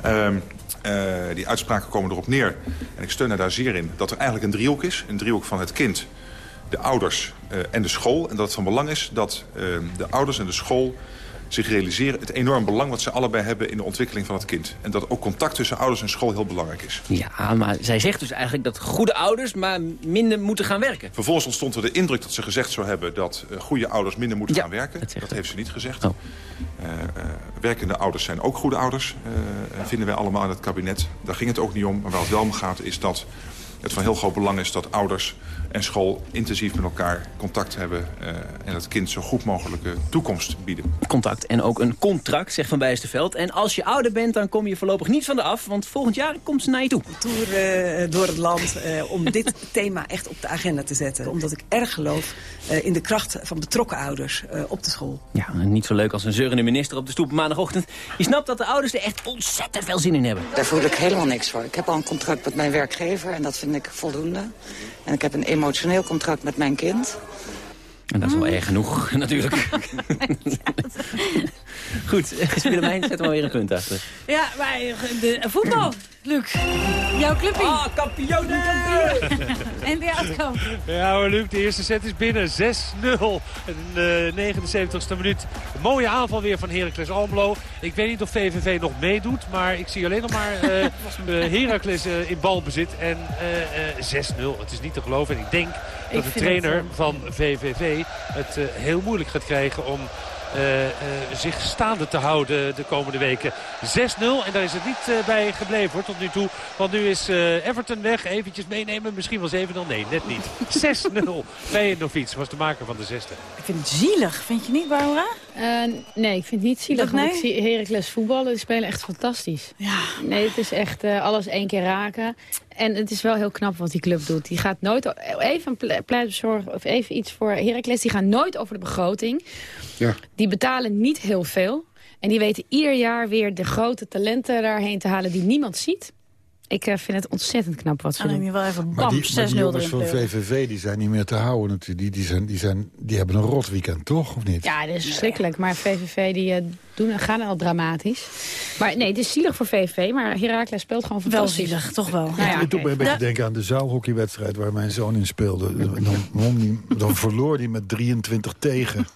ehm, eh, die uitspraken komen erop neer. En ik steun er daar zeer in. Dat er eigenlijk een driehoek is. Een driehoek van het kind, de ouders eh, en de school. En dat het van belang is dat ehm, de ouders en de school zich realiseren... het enorm belang wat ze allebei hebben in de ontwikkeling van het kind. En dat ook contact tussen ouders en school heel belangrijk is. Ja, maar zij zegt dus eigenlijk dat goede ouders maar minder moeten gaan werken. Vervolgens ontstond er de indruk dat ze gezegd zou hebben... dat eh, goede ouders minder moeten gaan werken. Dat, heeft ze niet gezegd. Oh. Eh, eh, werkende ouders zijn ook goede ouders, eh, vinden wij allemaal in het kabinet. Daar ging het ook niet om. Maar waar het wel om gaat is dat het van heel groot belang is dat ouders en school intensief met elkaar contact hebben... Uh, en het kind zo goed mogelijke toekomst bieden. Contact en ook een contract, zegt Van Bijsterveld. En als je ouder bent, dan kom je voorlopig niet van de af... want volgend jaar komt ze naar je toe. Tour uh, door het land uh, om dit thema echt op de agenda te zetten. Omdat ik erg geloof in de kracht van betrokken ouders op de school. Ja, niet zo leuk als een zeurende minister op de stoep maandagochtend. Je snapt dat de ouders er echt ontzettend veel zin in hebben. Daar voel ik helemaal niks voor. Ik heb al een contract met mijn werkgever en dat vind ik voldoende. En ik heb een emotioneel contract met mijn kind. En dat is wel erg genoeg, natuurlijk. Goed, Willemijn, zet wel weer een punt achter. Ja, maar de, voetbal, Luc. Jouw clubje. Ah, oh, kampioenen! en de uitkomst. Ja hoor, Luc, de eerste set is binnen. 6-0 in de 79ste minuut. mooie aanval weer van Heracles Almelo. Ik weet niet of VVV nog meedoet, maar ik zie alleen nog maar uh, Heracles uh, in balbezit. En uh, 6-0, het is niet te geloven. En ik denk dat de trainer van VVV het heel moeilijk gaat krijgen om uh, uh, zich staande te houden de komende weken. 6-0 en daar is het niet uh, bij gebleven hoor, tot nu toe. Want nu is Everton weg. Eventjes meenemen, misschien wel 7-0. Nee, net niet. 6-0. Feyenoord was de maker van de zesde. Ik vind het zielig, vind je niet Barbara? nee, ik vind het niet zielig. Dat, nee? Ik zie Heracles voetballen, die spelen echt fantastisch. Ja. Nee, het is echt alles één keer raken. En het is wel heel knap wat die club doet. Die gaat nooit, even een pleitbezorg of even iets voor Heracles. Die gaan nooit over de begroting. Ja. Die betalen niet heel veel. En die weten ieder jaar weer de grote talenten daarheen te halen die niemand ziet. Ik uh, vind het ontzettend knap wat ze doen. je wel even bam, 6-0 die, jongens van VVV die zijn niet meer te houden natuurlijk. Die, die, zijn, die, zijn, die hebben een rot weekend, toch? Of niet? Ja, dat is verschrikkelijk. Maar VVV die, uh, doen, gaan al dramatisch. Maar nee, het is zielig voor VVV. Maar Herakles speelt gewoon fantastisch. Wel zielig, toch wel. Nou ja, het doet me een beetje denken aan de zaalhockeywedstrijd... waar mijn zoon in speelde. Dan, dan verloor hij met 23 tegen.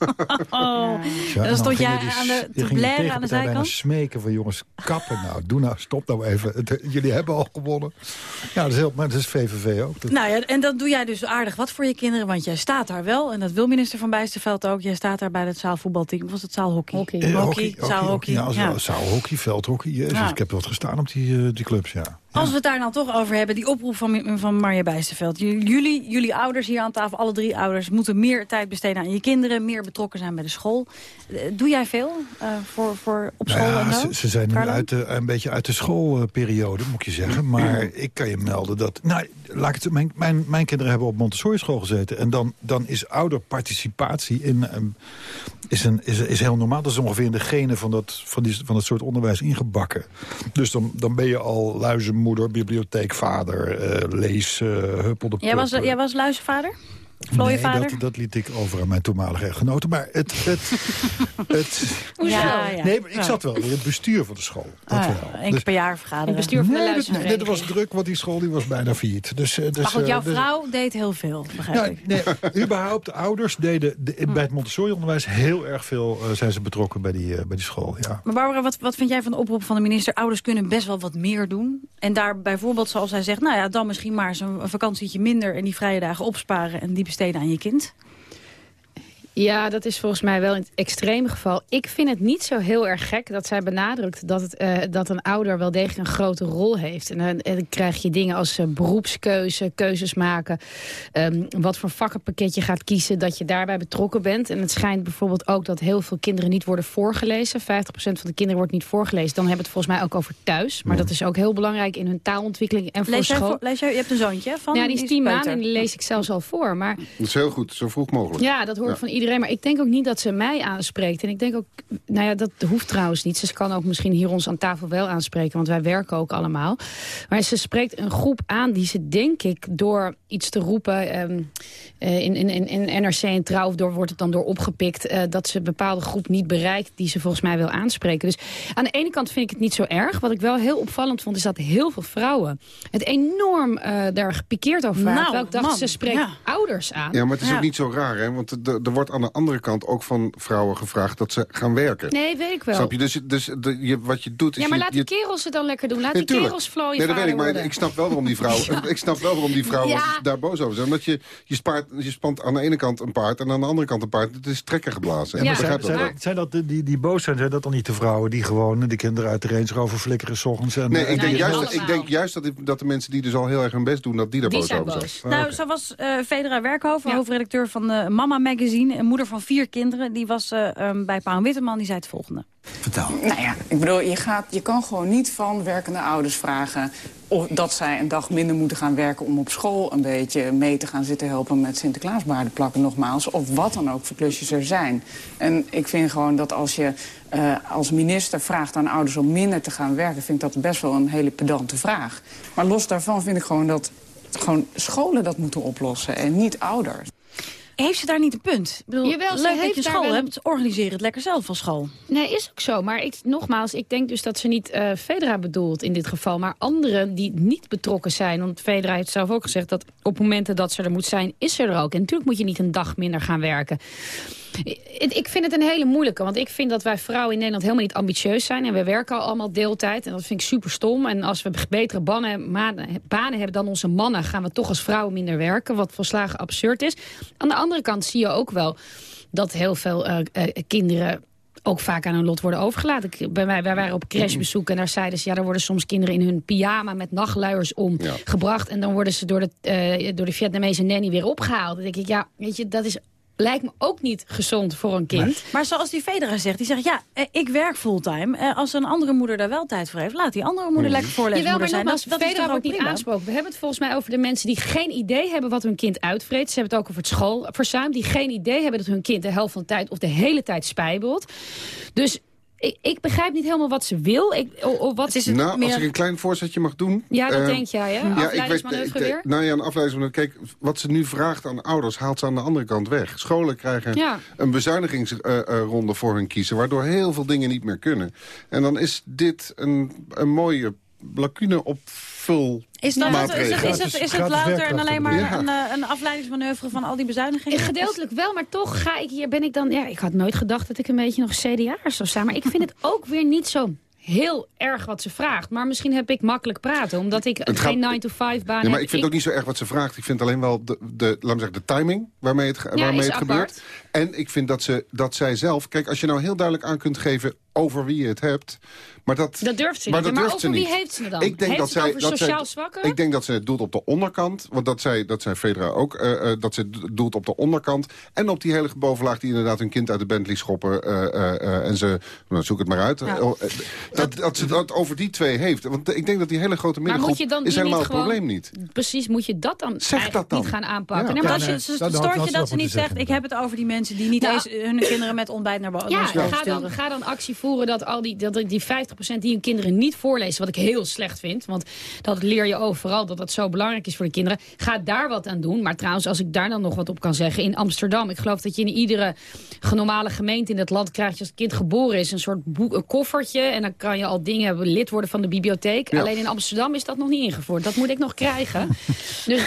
Oh. Ja, dan, stond jij aan de, te aan de zijkant? smeken van jongens, kappen nou. Doe nou, stop nou even. jullie hebben al gewonnen. Ja, dat is, heel, maar dat is VVV ook. Nou ja, en dat doe jij dus aardig wat voor je kinderen. Want jij staat daar wel. En dat wil minister Van Bijsterveld ook. Jij staat daar bij het zaalvoetbalteam. Was het zaalhockey? Hockey. Eh, hockey, zaalhockey. Ja, ja. zaalhockey, veldhockey. Jezus, ik heb wat gestaan op die, uh, die clubs, ja. Als we het daar nou toch over hebben, die oproep van, van Marja Bijsterveld. Jullie, jullie ouders hier aan tafel, alle drie ouders... moeten meer tijd besteden aan je kinderen, meer betrokken zijn bij de school. Eh, doe jij veel uh, voor, voor op school nou ja, en zo? Ze, ze zijn nu uit de, een beetje uit de schoolperiode, moet je zeggen. Maar ik kan je melden dat... Nou, laat ik het, mijn, mijn, mijn kinderen hebben op Montessori school gezeten. En dan, dan is ouderparticipatie in, um, is, een, is, is heel normaal. Dat is ongeveer in de genen van dat, van die, van dat soort onderwijs ingebakken. Dus dan, dan ben je al luizenmoeder, bibliotheekvader, uh, lees, uh, huppelde jij was, jij was luizenvader? Nee, dat, dat, liet ik over aan mijn toenmalige echtgenoten. Maar het... het, het ja, ja. Nee, ik zat wel in het bestuur van de school. Dat ah, wel. Eén dus, per jaar vergaderen. Het bestuur van de nee, dit, was druk, want die school die was bijna failliet. Dus, dus, maar goed, jouw dus, vrouw deed heel veel, begrijp ik. Nee, überhaupt, de ouders deden de, hm. bij het Montessori-onderwijs heel erg veel... Uh, zijn ze betrokken bij die, uh, bij die school, ja. Maar Barbara, wat, wat vind jij van de oproep van de minister? Ouders kunnen best wel wat meer doen. En daar bijvoorbeeld, zoals hij zegt... nou ja, dan misschien maar zo'n vakantietje minder... en die vrije dagen opsparen en die besteden aan je kind. Ja, dat is volgens mij wel in het extreme geval. Ik vind het niet zo heel erg gek dat zij benadrukt... dat, het, uh, dat een ouder wel degelijk een grote rol heeft. En, uh, dan krijg je dingen als uh, beroepskeuze, keuzes maken... Um, wat voor vakkenpakket je gaat kiezen, dat je daarbij betrokken bent. En het schijnt bijvoorbeeld ook dat heel veel kinderen niet worden voorgelezen. 50% van de kinderen wordt niet voorgelezen. Dan hebben we het volgens mij ook over thuis. Maar dat is ook heel belangrijk in hun taalontwikkeling en voor lees school. Voor, lees je, je hebt een zoontje van? Ja, die is tien maanden en die lees ik zelfs al voor. Maar, dat is heel goed, zo vroeg mogelijk. Ja, dat hoor ik van iedereen maar ik denk ook niet dat ze mij aanspreekt. En ik denk ook, nou ja, dat hoeft trouwens niet. Ze kan ook misschien hier ons aan tafel wel aanspreken, want wij werken ook allemaal. Maar ze spreekt een groep aan die ze, denk ik, door iets te roepen um, in, in, in NRC en Trouw, door, wordt het dan door opgepikt, uh, dat ze een bepaalde groep niet bereikt die ze volgens mij wil aanspreken. Dus aan de ene kant vind ik het niet zo erg. Wat ik wel heel opvallend vond, is dat heel veel vrouwen het enorm uh, daar gepikeerd over waren. Nou, ik dacht, ze spreekt ouders aan. Ja, maar het is ook niet zo raar, hè? Want er wordt aan de andere kant ook van vrouwen gevraagd dat ze gaan werken. Nee, weet ik wel. Snap je? Dus, dus de, je, wat je doet is... Ja, maar je, laat je, die kerels het dan lekker doen. Laat Nee, die tuurlijk. kerels vlooien Nee, dat weet ik, maar worden. ik snap wel waarom die vrouwen, ik snap wel waarom die vrouwen Ja. daar boos over zijn. Omdat je, je, spaart, je spant aan de ene kant een paard en aan de andere kant een paard. Het is trekker geblazen. En Ja, zijn, zijn, dat, zijn dat de- die, die boos zijn, zijn dat dan niet de vrouwen die gewoon de kinderen uit de Range Rover flikkeren 's ochtends? En, Nee, en- ik denk, en- juist, ik denk juist dat, die- dat de mensen die dus al heel erg hun best doen, dat die daar Die boos zijn over boos. zijn. Ah, Nou, zo was eh Federa Werkhoven, hoofdredacteur van de Mama Magazine... moeder van vier kinderen. Die was eh, ehm, bij Paul Witteman, die zei het volgende. Nou ja, ik bedoel, je, gaat, je kan gewoon niet van werkende ouders vragen... of dat zij een dag minder moeten gaan werken om op school een beetje mee te gaan zitten helpen met Sinterklaasbaarden plakken nogmaals. Of wat dan ook voor klusjes er zijn. En ik vind gewoon dat als je eh, als minister vraagt aan ouders om minder te gaan werken... vind ik dat best wel een hele pedante vraag. Maar los daarvan vind ik gewoon dat gewoon scholen dat moeten oplossen en niet ouders. Heeft ze daar niet een punt? Ik bedoel, Jawel, leuk dat je school wel een- hebt, organiseer het lekker zelf van school. Nee, is ook zo. Maar ik, nogmaals, ik denk dus dat ze niet eh Federa bedoelt in dit geval. Maar anderen die niet betrokken zijn. Want Federa heeft zelf ook gezegd dat op momenten dat ze er moet zijn, is ze er ook. En natuurlijk moet je niet een dag minder gaan werken. Ik, vind het een hele moeilijke. Want ik vind dat wij vrouwen in Nederland helemaal niet ambitieus zijn. En we werken al allemaal deeltijd. En dat vind ik super stom. En als we betere banen, banen hebben dan onze mannen... gaan we toch als vrouwen minder werken. Wat volslagen absurd is. Aan de andere kant zie je ook wel dat heel veel eh, eh, kinderen ook vaak aan hun lot worden overgelaten. Bij mij, wij waren op crashbezoek en daar zeiden ze... ja, daar worden soms kinderen in hun pyjama met nachtluiers om gebracht... en dan worden ze door de, eh, door de Vietnamese nanny weer opgehaald. Dan denk ik, ja, weet je, dat is... Lijkt me ook niet gezond voor een kind. Maar zoals die Federa zegt, die zegt... ja, eh, ik werk fulltime. Eh, Als een andere moeder daar wel tijd voor heeft... laat die andere moeder lekker Jawel, voorlezen maar zijn. nogmaals, dat, Federa ook wordt niet aangesproken. We hebben het volgens mij over de mensen die geen idee hebben wat hun kind uitvreet. Ze hebben het ook over het schoolverzuim. Die geen idee hebben dat hun kind de helft van de tijd of de hele tijd spijbelt. Dus ik, ik begrijp niet helemaal wat ze wil. Ik, wat is het nou, meer... als ik een klein voorzetje mag doen. Ja, dat eh, denk jij, hè? Afleidingsmanoeuvre ik- weer? Nou ja, een afleidingsmanoeuvre. Kijk, wat ze nu vraagt aan ouders, haalt ze aan de andere kant weg. Scholen krijgen Ja. een bezuinigingsronde voor hun kiezen... waardoor heel veel dingen niet meer kunnen. En dan is dit een, een mooie lacune Is, dat, is, het, is, het, is het louter en werkkrachten alleen maar een, eh, een afleidingsmanoeuvre van al die bezuinigingen? Gedeeltelijk wel, maar toch ga ik hier ben ik dan... Ja, ik had nooit gedacht dat ik een beetje nog CDA zou staan. Maar ik vind het ook weer niet zo heel erg wat ze vraagt. Maar misschien heb ik makkelijk praten, omdat ik Het geen gaat- 9-to-5 baan Nee, heb. maar ik vind ook niet zo erg wat ze vraagt. Ik vind alleen wel de, de, laat me zeggen, de timing waarmee het, Ja, waarmee is het apart. gebeurt. En ik vind dat, ze, dat zij zelf... Kijk, als je nou heel duidelijk aan kunt geven over wie je het hebt... Maar dat, Dat durft ze maar niet. Dat Maar over wie heeft ze het dan? Ik denk Heeft dat ze het zij, over dat sociaal zwakken? Ik denk dat ze het doet op de onderkant. Want dat zei, dat zei Federa ook. eh, eh, dat ze het doet op de onderkant. En op die hele bovenlaag die inderdaad hun kind uit de Bentley schoppen. eh, eh, eh, en ze, nou, zoek het maar uit. Ja. Eh, dat, dat ze dat over die twee heeft. Want ik denk dat die hele grote Maar moet middengroep je dan is helemaal niet het probleem niet. Precies, moet je dat dan Zeg dat dan. niet gaan aanpakken? Ja. Nee, Maar maar als je, stoort had je ze dat ze niet zegt... ik heb het over die mensen die niet Nou, eens hun kinderen met ontbijt naar boven Ja, ga dan, ga dan actie voeren dat al die, dat die 50% die hun kinderen niet voorlezen... wat ik heel slecht vind, want dat leer je overal... dat dat zo belangrijk is voor de kinderen. Ga daar wat aan doen. Maar trouwens, als ik daar dan nog wat op kan zeggen... in Amsterdam, ik geloof dat je in iedere normale gemeente in het land... krijgt je als het kind geboren is een soort boek, een koffertje... en dan kan je al dingen lid worden van de bibliotheek. Ja. Alleen in Amsterdam is dat nog niet ingevoerd. Dat moet ik nog krijgen. dus,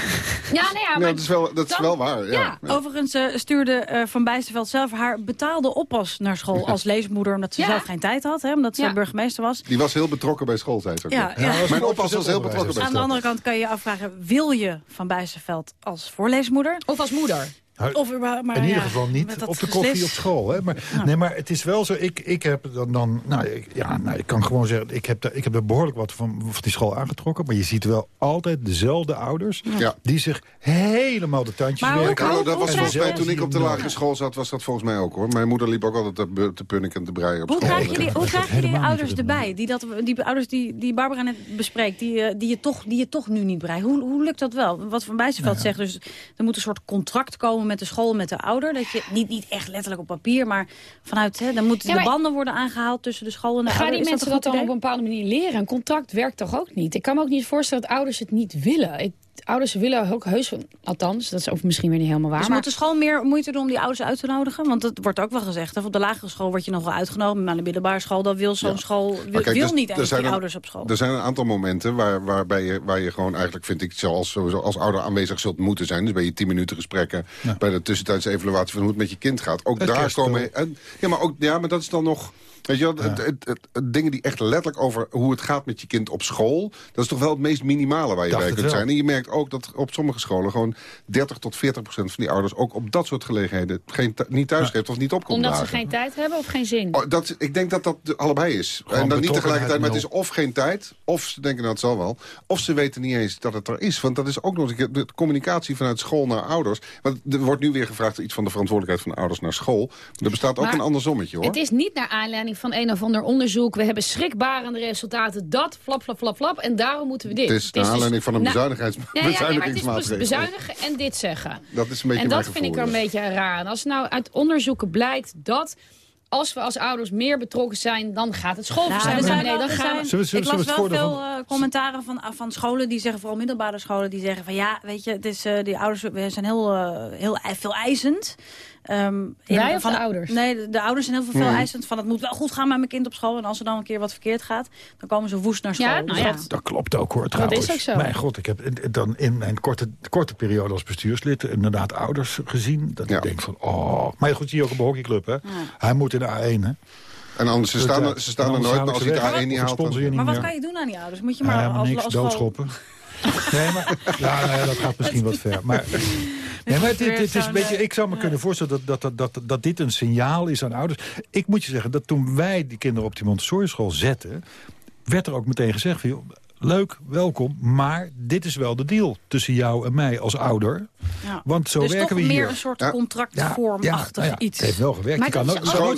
ja, nee, ja, maar dat is wel, dat is dan- wel waar. Ja. Ja, overigens eh, stuurde eh, Van Bijsterveld zelf haar betaalde oppas naar school als leesmoeder. Omdat ze Ja. zelf geen tijd had, hè, omdat ze Ja. burgemeester was. Die was heel betrokken bij school, zei ze ook. Ja, ja. Mijn oppas was heel betrokken bij Aan de school. andere kant kan je je afvragen, wil je Van Bijsterveld als voorleesmoeder? Of als moeder? Of überhaupt, maar in ieder ja, geval niet op de koffie geslis. op school. Hè? Maar, Nee, maar het is wel zo. Ik, ik heb dan, dan nou, ik, ja, nou, ik kan gewoon zeggen, ik heb, daar- ik heb er behoorlijk wat van, van die school aangetrokken. Maar je ziet wel altijd dezelfde ouders Ja. die zich helemaal de tandjes Maar werken. Nou, dat was volgens mij toen ik op de lagere school zat, was dat volgens mij ook hoor. Mijn moeder liep ook altijd te, te punniken en te breien op Hoe school. krijg je die, hoe krijg je die ouders erbij? Die, dat, die ouders die, die Barbara net bespreekt, die, eh, die, je toch, die je toch nu niet bereikt. Hoe, hoe lukt dat wel? Wat Van Bijsterveld zegt, dus er moet een soort contract komen met de school, met de ouder. Dat je niet, niet echt letterlijk op papier, maar vanuit, hè, dan moeten Ja, de banden worden aangehaald tussen de school en de Gaan ouder. die mensen dat, goed dan op een bepaalde manier leren? Een contract werkt toch ook niet? Ik kan me ook niet voorstellen dat ouders het niet willen. Ik, ouders willen ook heus, althans, dat is ook misschien weer niet helemaal waar. Dus maar... moet de school meer moeite doen om die ouders uit te nodigen? Want dat wordt ook wel gezegd. Hè? Op de lagere school word je nog wel uitgenodigd. Maar aan de middelbare school, dan wil zo'n school wil, kijk, wil dus- niet er eens zijn die ouders op school. Er zijn een aantal momenten waar, waarbij je, waar je gewoon eigenlijk, vind ik, zoals, sowieso als ouder aanwezig zult moeten zijn. Dus bij je tien minuten gesprekken, bij de tussentijdse evaluatie van hoe het met je kind gaat. Ook Het daar komen... En, ja, maar ook, ja, maar dat is dan nog... Weet je wel, het, het, het- het dingen die echt letterlijk over hoe het gaat met je kind op school... dat is toch wel het meest minimale waar je Dacht bij kunt zijn. En je merkt ook dat op sommige scholen gewoon 30 tot 40 procent van die ouders... ook op dat soort gelegenheden geen, niet thuisgeeft of niet opkomt Omdat ze geen tijd hebben of geen zin? Oh, dat, ik denk dat dat de- allebei is. Gewoon en dan niet tegelijkertijd, maar het is of geen tijd... of ze denken nou het zal wel... of ze weten niet eens dat het er is. Want dat is ook nog eens een keer de communicatie vanuit school naar ouders. Want er wordt nu weer gevraagd iets van de verantwoordelijkheid van ouders naar school. Maar er bestaat ook Maar een andersommetje, hoor. Het is niet naar aanleiding van een of ander onderzoek. We hebben schrikbarende resultaten. Dat, flap, flap, flap, flap. En daarom moeten we dit. Het is naar dus- aanleiding van een Nou, bezuinigheids- ja, ja, nee, maar het is bezuinigingsmaatregel. bezuinigen en dit zeggen. Dat is een beetje en dat vind ik er een ja. beetje raar. En als nou uit onderzoeken blijkt dat... als we als ouders meer betrokken zijn... dan gaat het schoolverzuim er Dan er gaan zijn- we... Zullen we- zullen ik las wel veel eh, commentaren van, van scholen die zeggen, vooral middelbare scholen, die zeggen van ja, weet je, het is, eh, die ouders we zijn heel, eh, heel ei- veel eisend. Ehm, Wij in- of van de ouders? Nee, de, de ouders zijn heel veel, veel Hmm. eisend van het moet wel goed gaan met mijn kind op school. En als er dan een keer wat verkeerd gaat, dan komen ze woest naar school. Ja, Dus nou ja. dat- Dat klopt ook hoor trouwens. is ook zo. Mijn god, ik heb in- dan in mijn korte, korte periode als bestuurslid... inderdaad ouders gezien. Dat Ja. ik denk van, oh... Maar goed, zie je ook op een hockeyclub, hè? Hij moet in de A1, hè? En anders, ze staan, ja, er- ze staan er nooit, maar als hij ze de weg. A1 niet haalt... dan- sponsor je niet maar wat kan je doen aan die ouders? Moet je Ja, maar helemaal als, niks, als doodschoppen. Nee, maar, ja, nou ja, dat gaat misschien wat ver. Maar, nee, maar dit, dit is een beetje, ik zou me kunnen voorstellen dat, dat, dat, dat, dit een signaal is aan ouders. Ik moet je zeggen dat toen wij die kinderen op die Montessori-school zetten... werd er ook meteen gezegd van, joh, leuk, welkom, maar dit is wel de deal tussen jou en mij als ouder. Ja. Want zo dus werken toch we meer hier. een soort Ja. contractvormachtig nou ja, iets. Het heeft wel gewerkt. Maar je kan ook, scholen,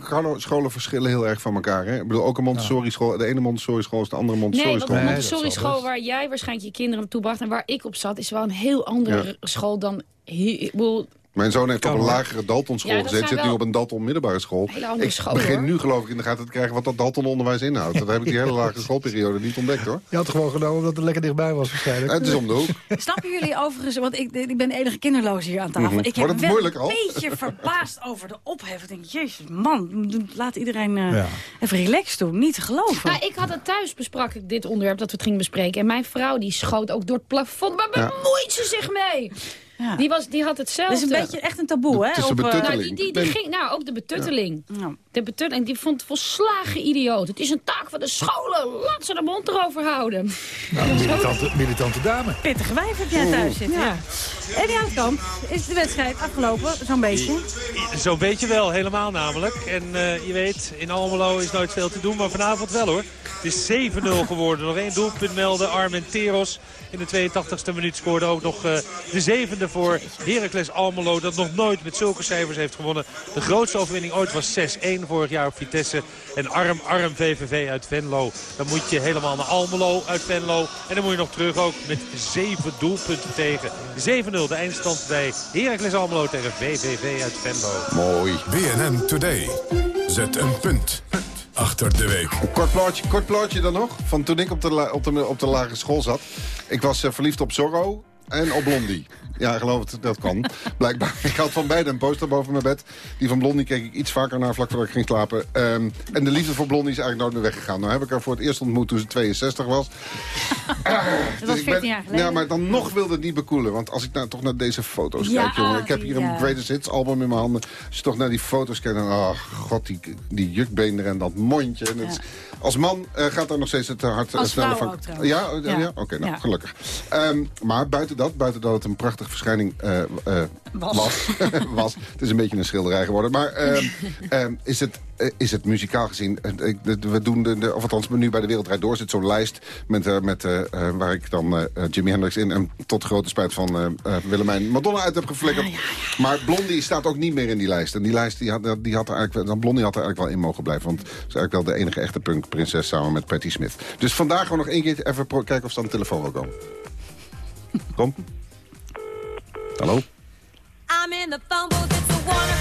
scholen, scholen verschillen heel erg van elkaar. Hè? Ik bedoel, ook een Montessori-school. De ene Montessori-school is de andere Montessori-school. de Nee, Montessori-school waar jij waarschijnlijk je kinderen naartoe bracht... en waar ik op zat, is wel een heel andere Ja. school dan... Hier, ik bedoel, Mijn zoon heeft op een lagere Dalton-school Ja, Zit nu op een Dalton middelbare school. ik scholen, begin hoor. nu geloof ik in de gaten te krijgen wat dat Dalton-onderwijs inhoudt. Dat heb ik die hele lagere schoolperiode niet ontdekt hoor. Je had het gewoon genomen omdat het lekker dichtbij was waarschijnlijk. Het is om de hoek. Snappen jullie overigens, want ik, ik ben de enige kinderloze hier aan tafel. Mhm. Ik heb Wordt het wel al? een beetje verbaasd over de ophef. Ik denk, jezus man, laat iedereen eh, Ja. even relaxed doen. Niet te geloven. Nou, ik had het thuis besprak ik dit onderwerp dat we het gingen bespreken. En mijn vrouw die schoot ook door het plafond. Maar Ja. bemoeit ze zich mee? Ja. Die, was, die had Dat hetzelfde. is een beetje echt een taboe, hè? Het is eh, betutteling. Nou, die, die, die ging, nou, ook de betutteling. Ja. De betutteling, die vond het volslagen idioot. Het is een taak van de scholen. Laat ze de mond erover houden. Nou, militante, militante dame. pittige wijf heb jij thuis zitten. Ja. En die Houtkamp, is de wedstrijd afgelopen? Zo'n beetje. Zo'n beetje wel, helemaal namelijk. En eh, je weet, in Almelo is nooit veel te doen, maar vanavond wel hoor. Het is 7-0 geworden. Nog één doelpunt melden. Armenteros in de 82e minuut scoorde ook nog eh, de zevende voor Heracles Almelo. Dat nog nooit met zulke cijfers heeft gewonnen. De grootste overwinning ooit was 6-1 vorig jaar op Vitesse. En arm, arm VVV uit Venlo. Dan moet je helemaal naar Almelo uit Venlo. En dan moet je nog terug ook met zeven doelpunten tegen. 7-0 de eindstand bij Heracles Almelo tegen VVV uit Venlo. Mooi. BNN Today. Zet een punt achter de week. Kort plaatje, kort plaatje dan nog. Van toen ik op de, la- op de, op de lagere school zat. Ik was eh, verliefd op Zorro en op Blondie. Ja, geloof het, dat kan. Blijkbaar. Ik had van beide een poster boven mijn bed. Die van Blondie keek ik iets vaker naar vlak voordat ik ging slapen. Ehm, en de liefde voor Blondie is eigenlijk nooit meer weggegaan. Nou heb ik haar voor het eerst ontmoet toen ze 62 was. Dat was Dus ik 14 jaar geleden. Ja, maar dan nog wilde het niet bekoelen. Want als ik nou toch naar deze foto's Ja, kijk, jongen. Ik heb hier ja. een Greatest Hits album in mijn handen. Als je toch naar die foto's kijkt, dan... Oh, god, die, die jukbeenderen en dat mondje. En het als man eh, gaat daar nog steeds het hart Als sneller van... Ja, ja, oké, nou, gelukkig. Ehm, maar buiten dat, buiten dat het een prachtige verschijning eh, eh, Was. was. was. Het is een beetje een schilderij geworden. Maar ehm, ehm, is, het, eh, is het muzikaal gezien... we doen, de, de, of althans nu bij de Wereldrijd Door zit zo'n lijst... Met, met, waar ik dan Jimi Hendrix in... en tot grote spijt van Willemijn Madonna uit heb geflikkerd. Maar Blondie staat ook niet meer in die lijst. En die lijst die had, die had er eigenlijk, wel- Blondie had er eigenlijk wel in mogen blijven. Want ze is eigenlijk wel de enige echte punkprinses samen met Patti Smith. Dus vandaag gewoon nog één keer even kijken of ze aan de telefoon wil komen. Kom. Hallo? I'm in the phone it's the one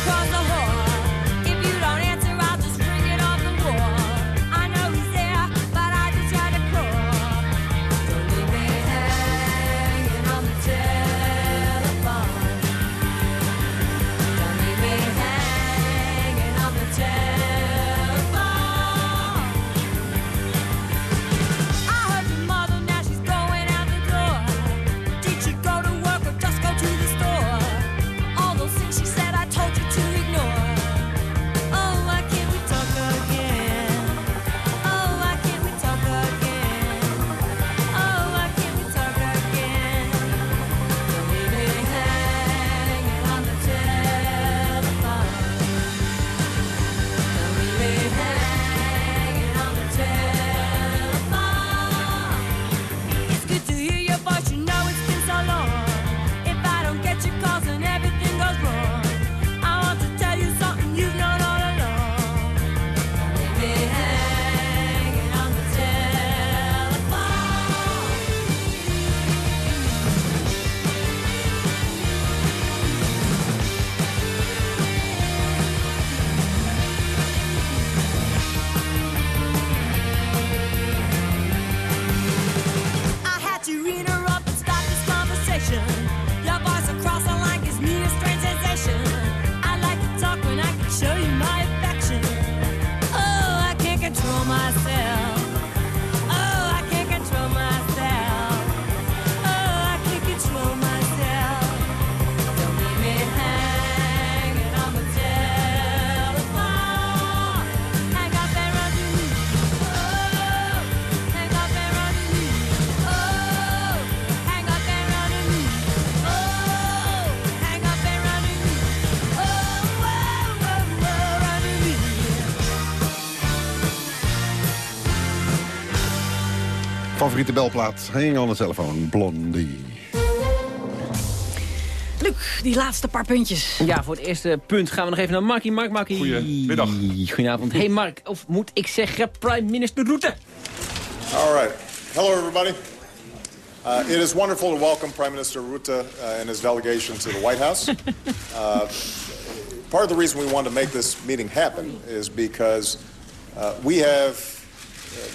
favoriete belplaat. Hang aan de telefoon, Blondie. Luc, die laatste paar puntjes. Ja, voor het eerste punt gaan we nog even naar Markie. Mark, Markie. Goedemiddag. Goedenavond. Hey Mark, of moet ik zeggen Prime Minister Rutte? All right. Hello everybody. Uh, it is wonderful to welcome Prime Minister Rutte uh, and his delegation to the White House. uh, part of the reason we wanted to make this meeting happen is because uh, we have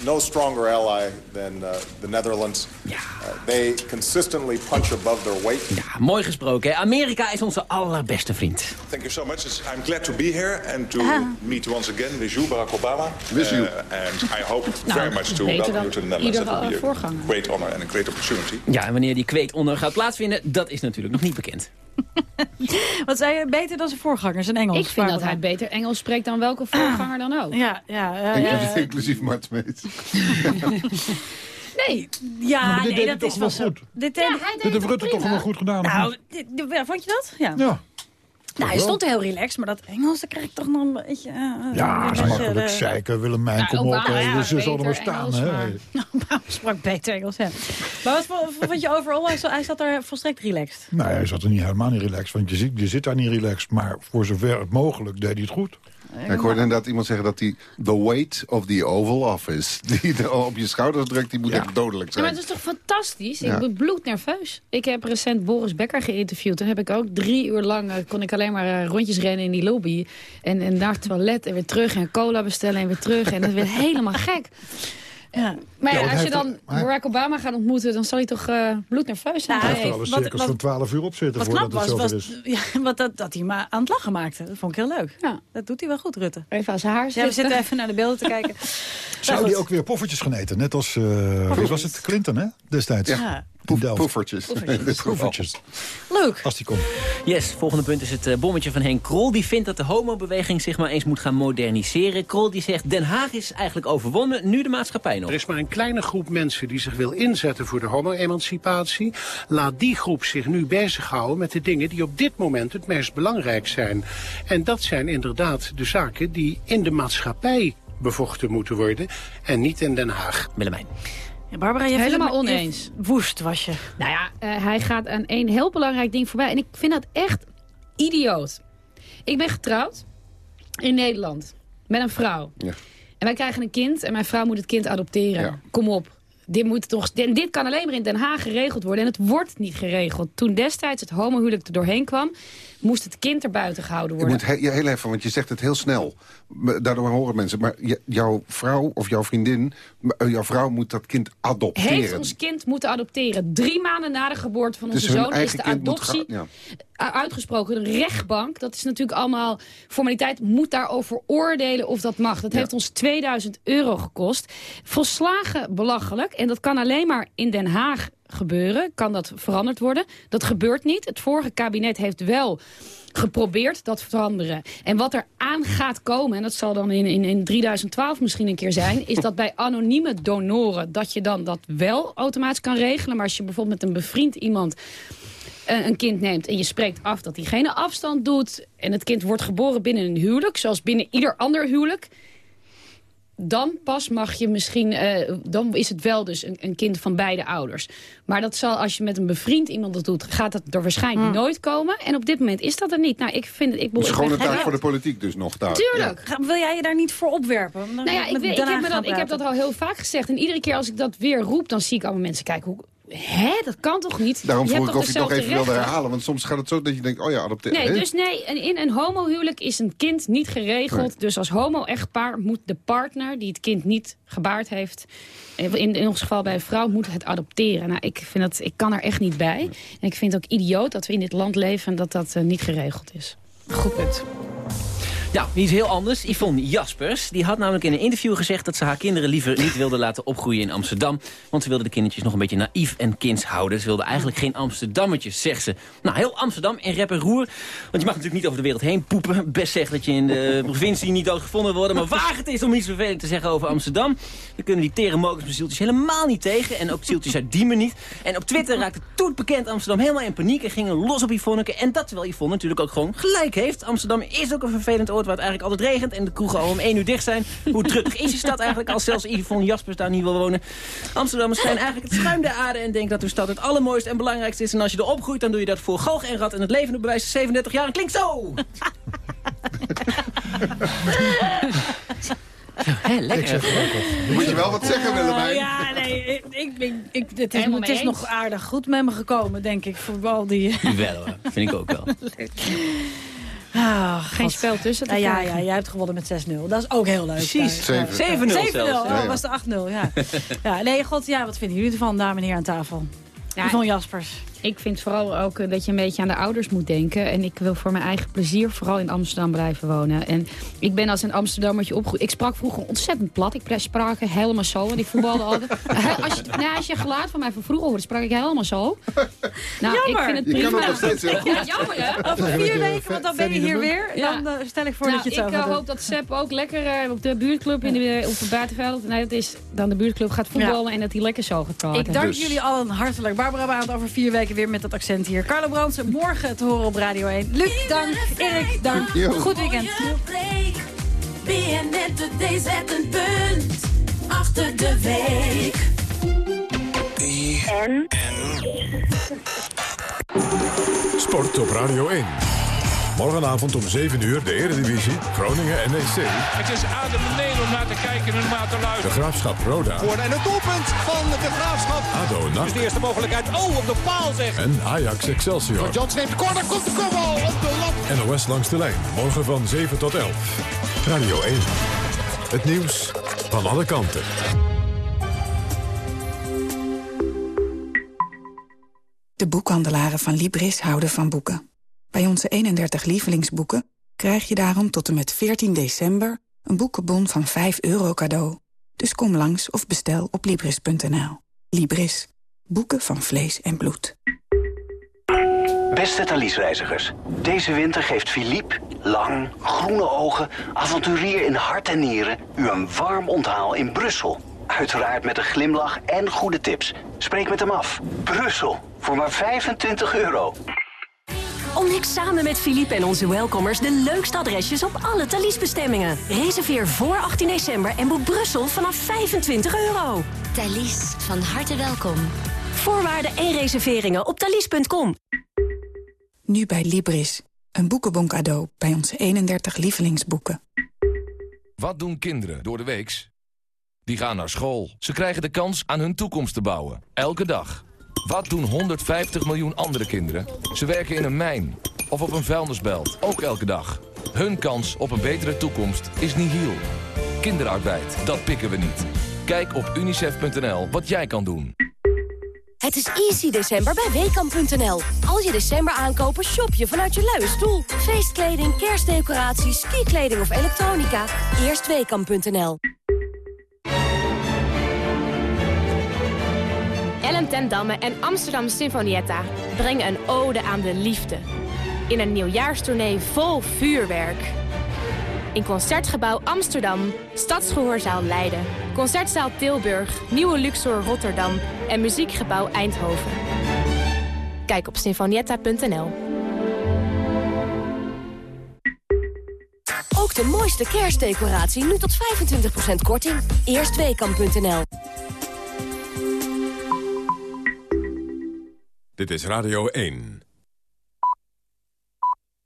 no stronger ally than uh, the Netherlands. Ja. Uh, they consistently punch above their weight. Ja, mooi gesproken. Hè? Amerika is onze allerbeste vriend. Thank you so much. It's, I'm glad to be here and to Ah. meet once again with you, Barack Obama. With you. Uh, and I hope Nou, very much to welcome you to the Netherlands. iedere That will be a voorganger. great honor and a great opportunity. Ja, en wanneer die kweetonor gaat plaatsvinden, dat is natuurlijk nog niet bekend. Wat zei je? Beter dan zijn voorgangers in Engels? Ik vind dat hij beter Engels spreekt dan welke voorganger dan ook. Ja, ja, ja. Inclusief, ja. inclusief Mart Smeets. Nee, ja, maar dit nee, deed dat toch is wel goed? Dit Ja, deed- hij deed Dit heeft het Rutte toch wel goed gedaan? Nou, vond je dat? Ja. Ja. Nou, hij stond heel relaxed, maar dat Engels, daar krijg ik toch nog een beetje... eh, Ja, beetje, makkelijk zeiken. Willemijn, Ja, kom op. Hè. ja, Dus ze zal er maar staan. Engels, hè. maar- Obama sprak beter Engels, ja. Maar wat vo- vond je overal? Hij zat- Hij zat er volstrekt relaxed. Nou, hij zat er niet helemaal niet relaxed. Want je zit, je zit daar niet relaxed. Maar voor zover het mogelijk deed hij het goed. Ja, ik hoorde inderdaad iemand zeggen dat die the weight of the Oval Office... die er op je schouders drukt, die moet echt dodelijk Ja, maar zijn. het is toch fantastisch? Ja. Ik ben bloednerveus. Ik heb recent Boris Becker geïnterviewd. Toen heb ik ook drie uur lang... eh, kon ik alleen maar eh, rondjes rennen in die lobby. En, en naar het toilet en weer terug. En cola bestellen en weer terug. En dat werd helemaal gek. Ja. Maar Ja, als je hij dan heeft- hij- Barack Obama gaat ontmoeten... dan zal hij toch eh bloednerveus zijn? Hij Nou, heeft er al een wat- van 12 uur op zitten Wat voordat knap het was, zover was is. ja, wat dat, dat hij me aan het lachen maakte. Dat vond ik heel leuk. Ja. Dat doet hij wel goed, Rutte. Even aan zijn haar Ja, we zitten. zitten even naar de beelden te kijken. Zou die goed. ook weer poffertjes gaan eten? Net als, eh, wie was het, Clinton, hè? Destijds. Ja. Poefertjes. Poffertjes. Leuk. Als die komt. Yes, volgende punt is het eh, bommetje van Henk Krol. Die vindt dat de homobeweging zich maar eens moet gaan moderniseren. Krol die zegt, Den Haag is eigenlijk overwonnen, nu de maatschappij nog. Er is maar een kleine groep mensen die zich wil inzetten voor de homo-emancipatie. Laat die groep zich nu bezighouden met de dingen die op dit moment het meest belangrijk zijn. En dat zijn inderdaad de zaken die in de maatschappij bevochten moeten worden en niet in Den Haag. Willemijn. Ja, Barbara, je Helemaal oneens. Woest was je. Nou ja, eh, hij gaat aan één heel belangrijk ding voorbij. En ik vind dat echt idioot. Ik ben getrouwd in Nederland met een vrouw. Ja. En wij krijgen een kind en mijn vrouw moet het kind adopteren. Ja. Kom op. Dit, moet toch, dit, dit kan alleen maar in Den Haag geregeld worden. En het wordt niet geregeld. Toen destijds het homohuwelijk er doorheen kwam... moest het kind er buiten gehouden worden. moet he- ja, heel even, want je zegt het heel snel. Daardoor horen mensen. Maar je- jouw vrouw of jouw vriendin, eh, jouw vrouw moet dat kind adopteren. Heeft ons kind moeten adopteren. Drie maanden na de geboorte van Dus onze zoon is de moet adoptie ja. uitgesproken. Een rechtbank, dat is natuurlijk allemaal formaliteit, moet daarover oordelen of dat mag. Dat heeft ons 2000 euro gekost. Volslagen belachelijk. En dat kan alleen maar in Den Haag gebeuren. Kan dat veranderd worden. Dat gebeurt niet. Het vorige kabinet heeft wel geprobeerd dat veranderen. En wat er aan gaat komen, en dat zal dan in, in, in 2012 misschien een keer zijn... is dat bij anonieme donoren, dat je dan dat wel automatisch kan regelen. Maar als je bijvoorbeeld met een bevriend iemand eh, een kind neemt... en je spreekt af dat diegene afstand doet... en het kind wordt geboren binnen een huwelijk... zoals binnen ieder ander huwelijk... dan pas mag je misschien... eh, dan is het wel dus een, een kind van beide ouders. Maar dat zal, als je met een bevriend iemand dat doet... gaat dat er waarschijnlijk nooit komen. En op dit moment is dat er niet. Nou, ik vind... Ik, Het is gewoon een Heb taak voor de politiek dus nog daar. Tuurlijk. Ga- Wil jij je daar niet voor opwerpen? Dan Nou ja, ik, weet- ik, heb me dat, ik heb dat al heel vaak gezegd. En iedere keer als ik dat weer roep, dan zie ik allemaal mensen kijken... Hoe, hè, dat kan toch niet? Daarom Je vroeg hebt ik of je het nog even wilde rechten? herhalen. Want soms gaat het zo dat je denkt, oh ja, adopteren. Nee, dus nee, en in een homohuwelijk is een kind niet geregeld. Nee. Dus als homo-echtpaar moet de partner die het kind niet gebaard heeft... in, in ons geval bij een vrouw, moet het adopteren. Nou, ik, vind dat, ik kan er echt niet bij. En ik vind het ook idioot dat we in dit land leven en dat dat eh, niet geregeld is. Goed punt. Ja, iets heel anders. Yvonne Jaspers die had namelijk in een interview gezegd... dat ze haar kinderen liever niet wilde laten opgroeien in Amsterdam. Want ze wilde de kindertjes nog een beetje naïef en kinds houden. Ze wilde eigenlijk geen Amsterdammetjes, zegt ze. Nou, heel Amsterdam en rep en roer. Want je mag natuurlijk niet over de wereld heen poepen. Best zeggen dat je in de provincie niet doodgevonden wordt. Maar waar het is om iets vervelend te zeggen over Amsterdam... dan kunnen die tere met zieltjes helemaal niet tegen. En ook zieltjes uit Diemen niet. En op Twitter raakte toet bekend Amsterdam helemaal in paniek... en gingen los op Yvonneke. En dat terwijl Yvonne natuurlijk ook gewoon gelijk heeft. Amsterdam is ook een vervelend. Waar het eigenlijk altijd regent... en de kroegen al om 1 uur dicht zijn. Hoe druk is de stad eigenlijk als zelfs Yvonne Jaspers daar niet wil wonen? Amsterdammers zijn eigenlijk het schuim der aarde... en denken dat hun stad het allermooiste en belangrijkste is. En als je erop groeit, dan doe je dat voor galg en rat. En het levende bewijs 37 jaar en klinkt zo! lekker. Moet je wel wat zeggen, Willemijn? ja, nee, ik, ik, ik, het is, het is nog aardig goed met me gekomen, denk ik, voor al die... Wel hoor, vind ik ook wel. Oh, Geen spel tussen te ja, ja, ja, jij hebt gewonnen met 6-0. Dat is ook heel leuk. Precies. 7-0 zelfs. Oh, was de 8-0, ja. ja. Nee, god, ja, wat vinden jullie ervan, dames en heren aan tafel? Ja, Yvonne Jaspers. Ik vind vooral ook eh, dat je een beetje aan de ouders moet denken. En ik wil voor mijn eigen plezier vooral in Amsterdam blijven wonen. En ik ben als een Amsterdammertje opgegroeid. Ik sprak vroeger ontzettend plat. Ik sprak helemaal zo. En ik voetbalde altijd. als, je, nou, als je geluid van mij van vroeger hoort, sprak ik helemaal zo. Nou, jammer. ik vind het prima. Je steeds, ja, jammer hè? Over vier weken, want dan ben je hier weer. Dan uh, stel ik voor nou, dat je het ik uh, hoop dat Sepp ook lekker uh, op de buurtclub in de, op het buitenveld... Nee, dat is dan de buurtclub gaat voetballen ja. en dat hij lekker zo gaat praten. Ik dank dus. jullie allen hartelijk. Barbara Baand over vier weken weer met dat accent hier. Carlo Brandsen, morgen te horen op Radio 1. Luc, dank. Erik, dank. Goed weekend. BNN Today zet een punt achter de week. En? Sport op Radio 1. Morgenavond om 7 uur de Eredivisie, Groningen NEC. Het is adembenemend om naar te kijken en naar te luisteren. De Graafschap Roda. Voor en het doelpunt van de Graafschap. ADO NAC. Dus de eerste mogelijkheid. Oh, op de paal zeg. En Ajax Excelsior. Jans neemt de corner, komt de kopbal op de lat. NOS langs de lijn, morgen van 7 tot 11. Radio 1. Het nieuws van alle kanten. De boekhandelaren van Libris houden van boeken. Bij onze 31 lievelingsboeken krijg je daarom tot en met 14 december... een boekenbon van 5 euro cadeau. Dus kom langs of bestel op Libris.nl. Libris. Boeken van vlees en bloed. Beste Thalys-reizigers. Deze winter geeft Philippe, lang, groene ogen, avonturier in hart en nieren... u een warm onthaal in Brussel. Uiteraard met een glimlach en goede tips. Spreek met hem af. Brussel, voor maar 25 euro. Ontdek samen met Philippe en onze welkomers de leukste adresjes op alle Thalys-bestemmingen. Reserveer voor 18 december en boek Brussel vanaf 25 euro. Thalys, van harte welkom. Voorwaarden en reserveringen op thalys.com. Nu bij Libris. Een boekenbon cadeau bij onze 31 lievelingsboeken. Wat doen kinderen door de weeks? Die gaan naar school. Ze krijgen de kans aan hun toekomst te bouwen. Elke dag. Wat doen 150 miljoen andere kinderen? Ze werken in een mijn of op een vuilnisbelt, ook elke dag. Hun kans op een betere toekomst is nihil. Kinderarbeid, dat pikken we niet. Kijk op unicef.nl wat jij kan doen. Het is easy december bij Weekamp.nl. Als je december aankopen, shop je vanuit je luie stoel. Feestkleding, kerstdecoraties, skikleding of elektronica. Eerst Weekamp.nl. Ellen ten Damme en Amsterdam Sinfonietta brengen een ode aan de liefde. In een nieuwjaarstournee vol vuurwerk. In Concertgebouw Amsterdam, Stadsgehoorzaal Leiden, Concertzaal Tilburg, Nieuwe Luxor Rotterdam en Muziekgebouw Eindhoven. Kijk op sinfonietta.nl. Ook de mooiste kerstdecoratie nu tot 25% korting. Eerstweekam.nl Dit is Radio 1.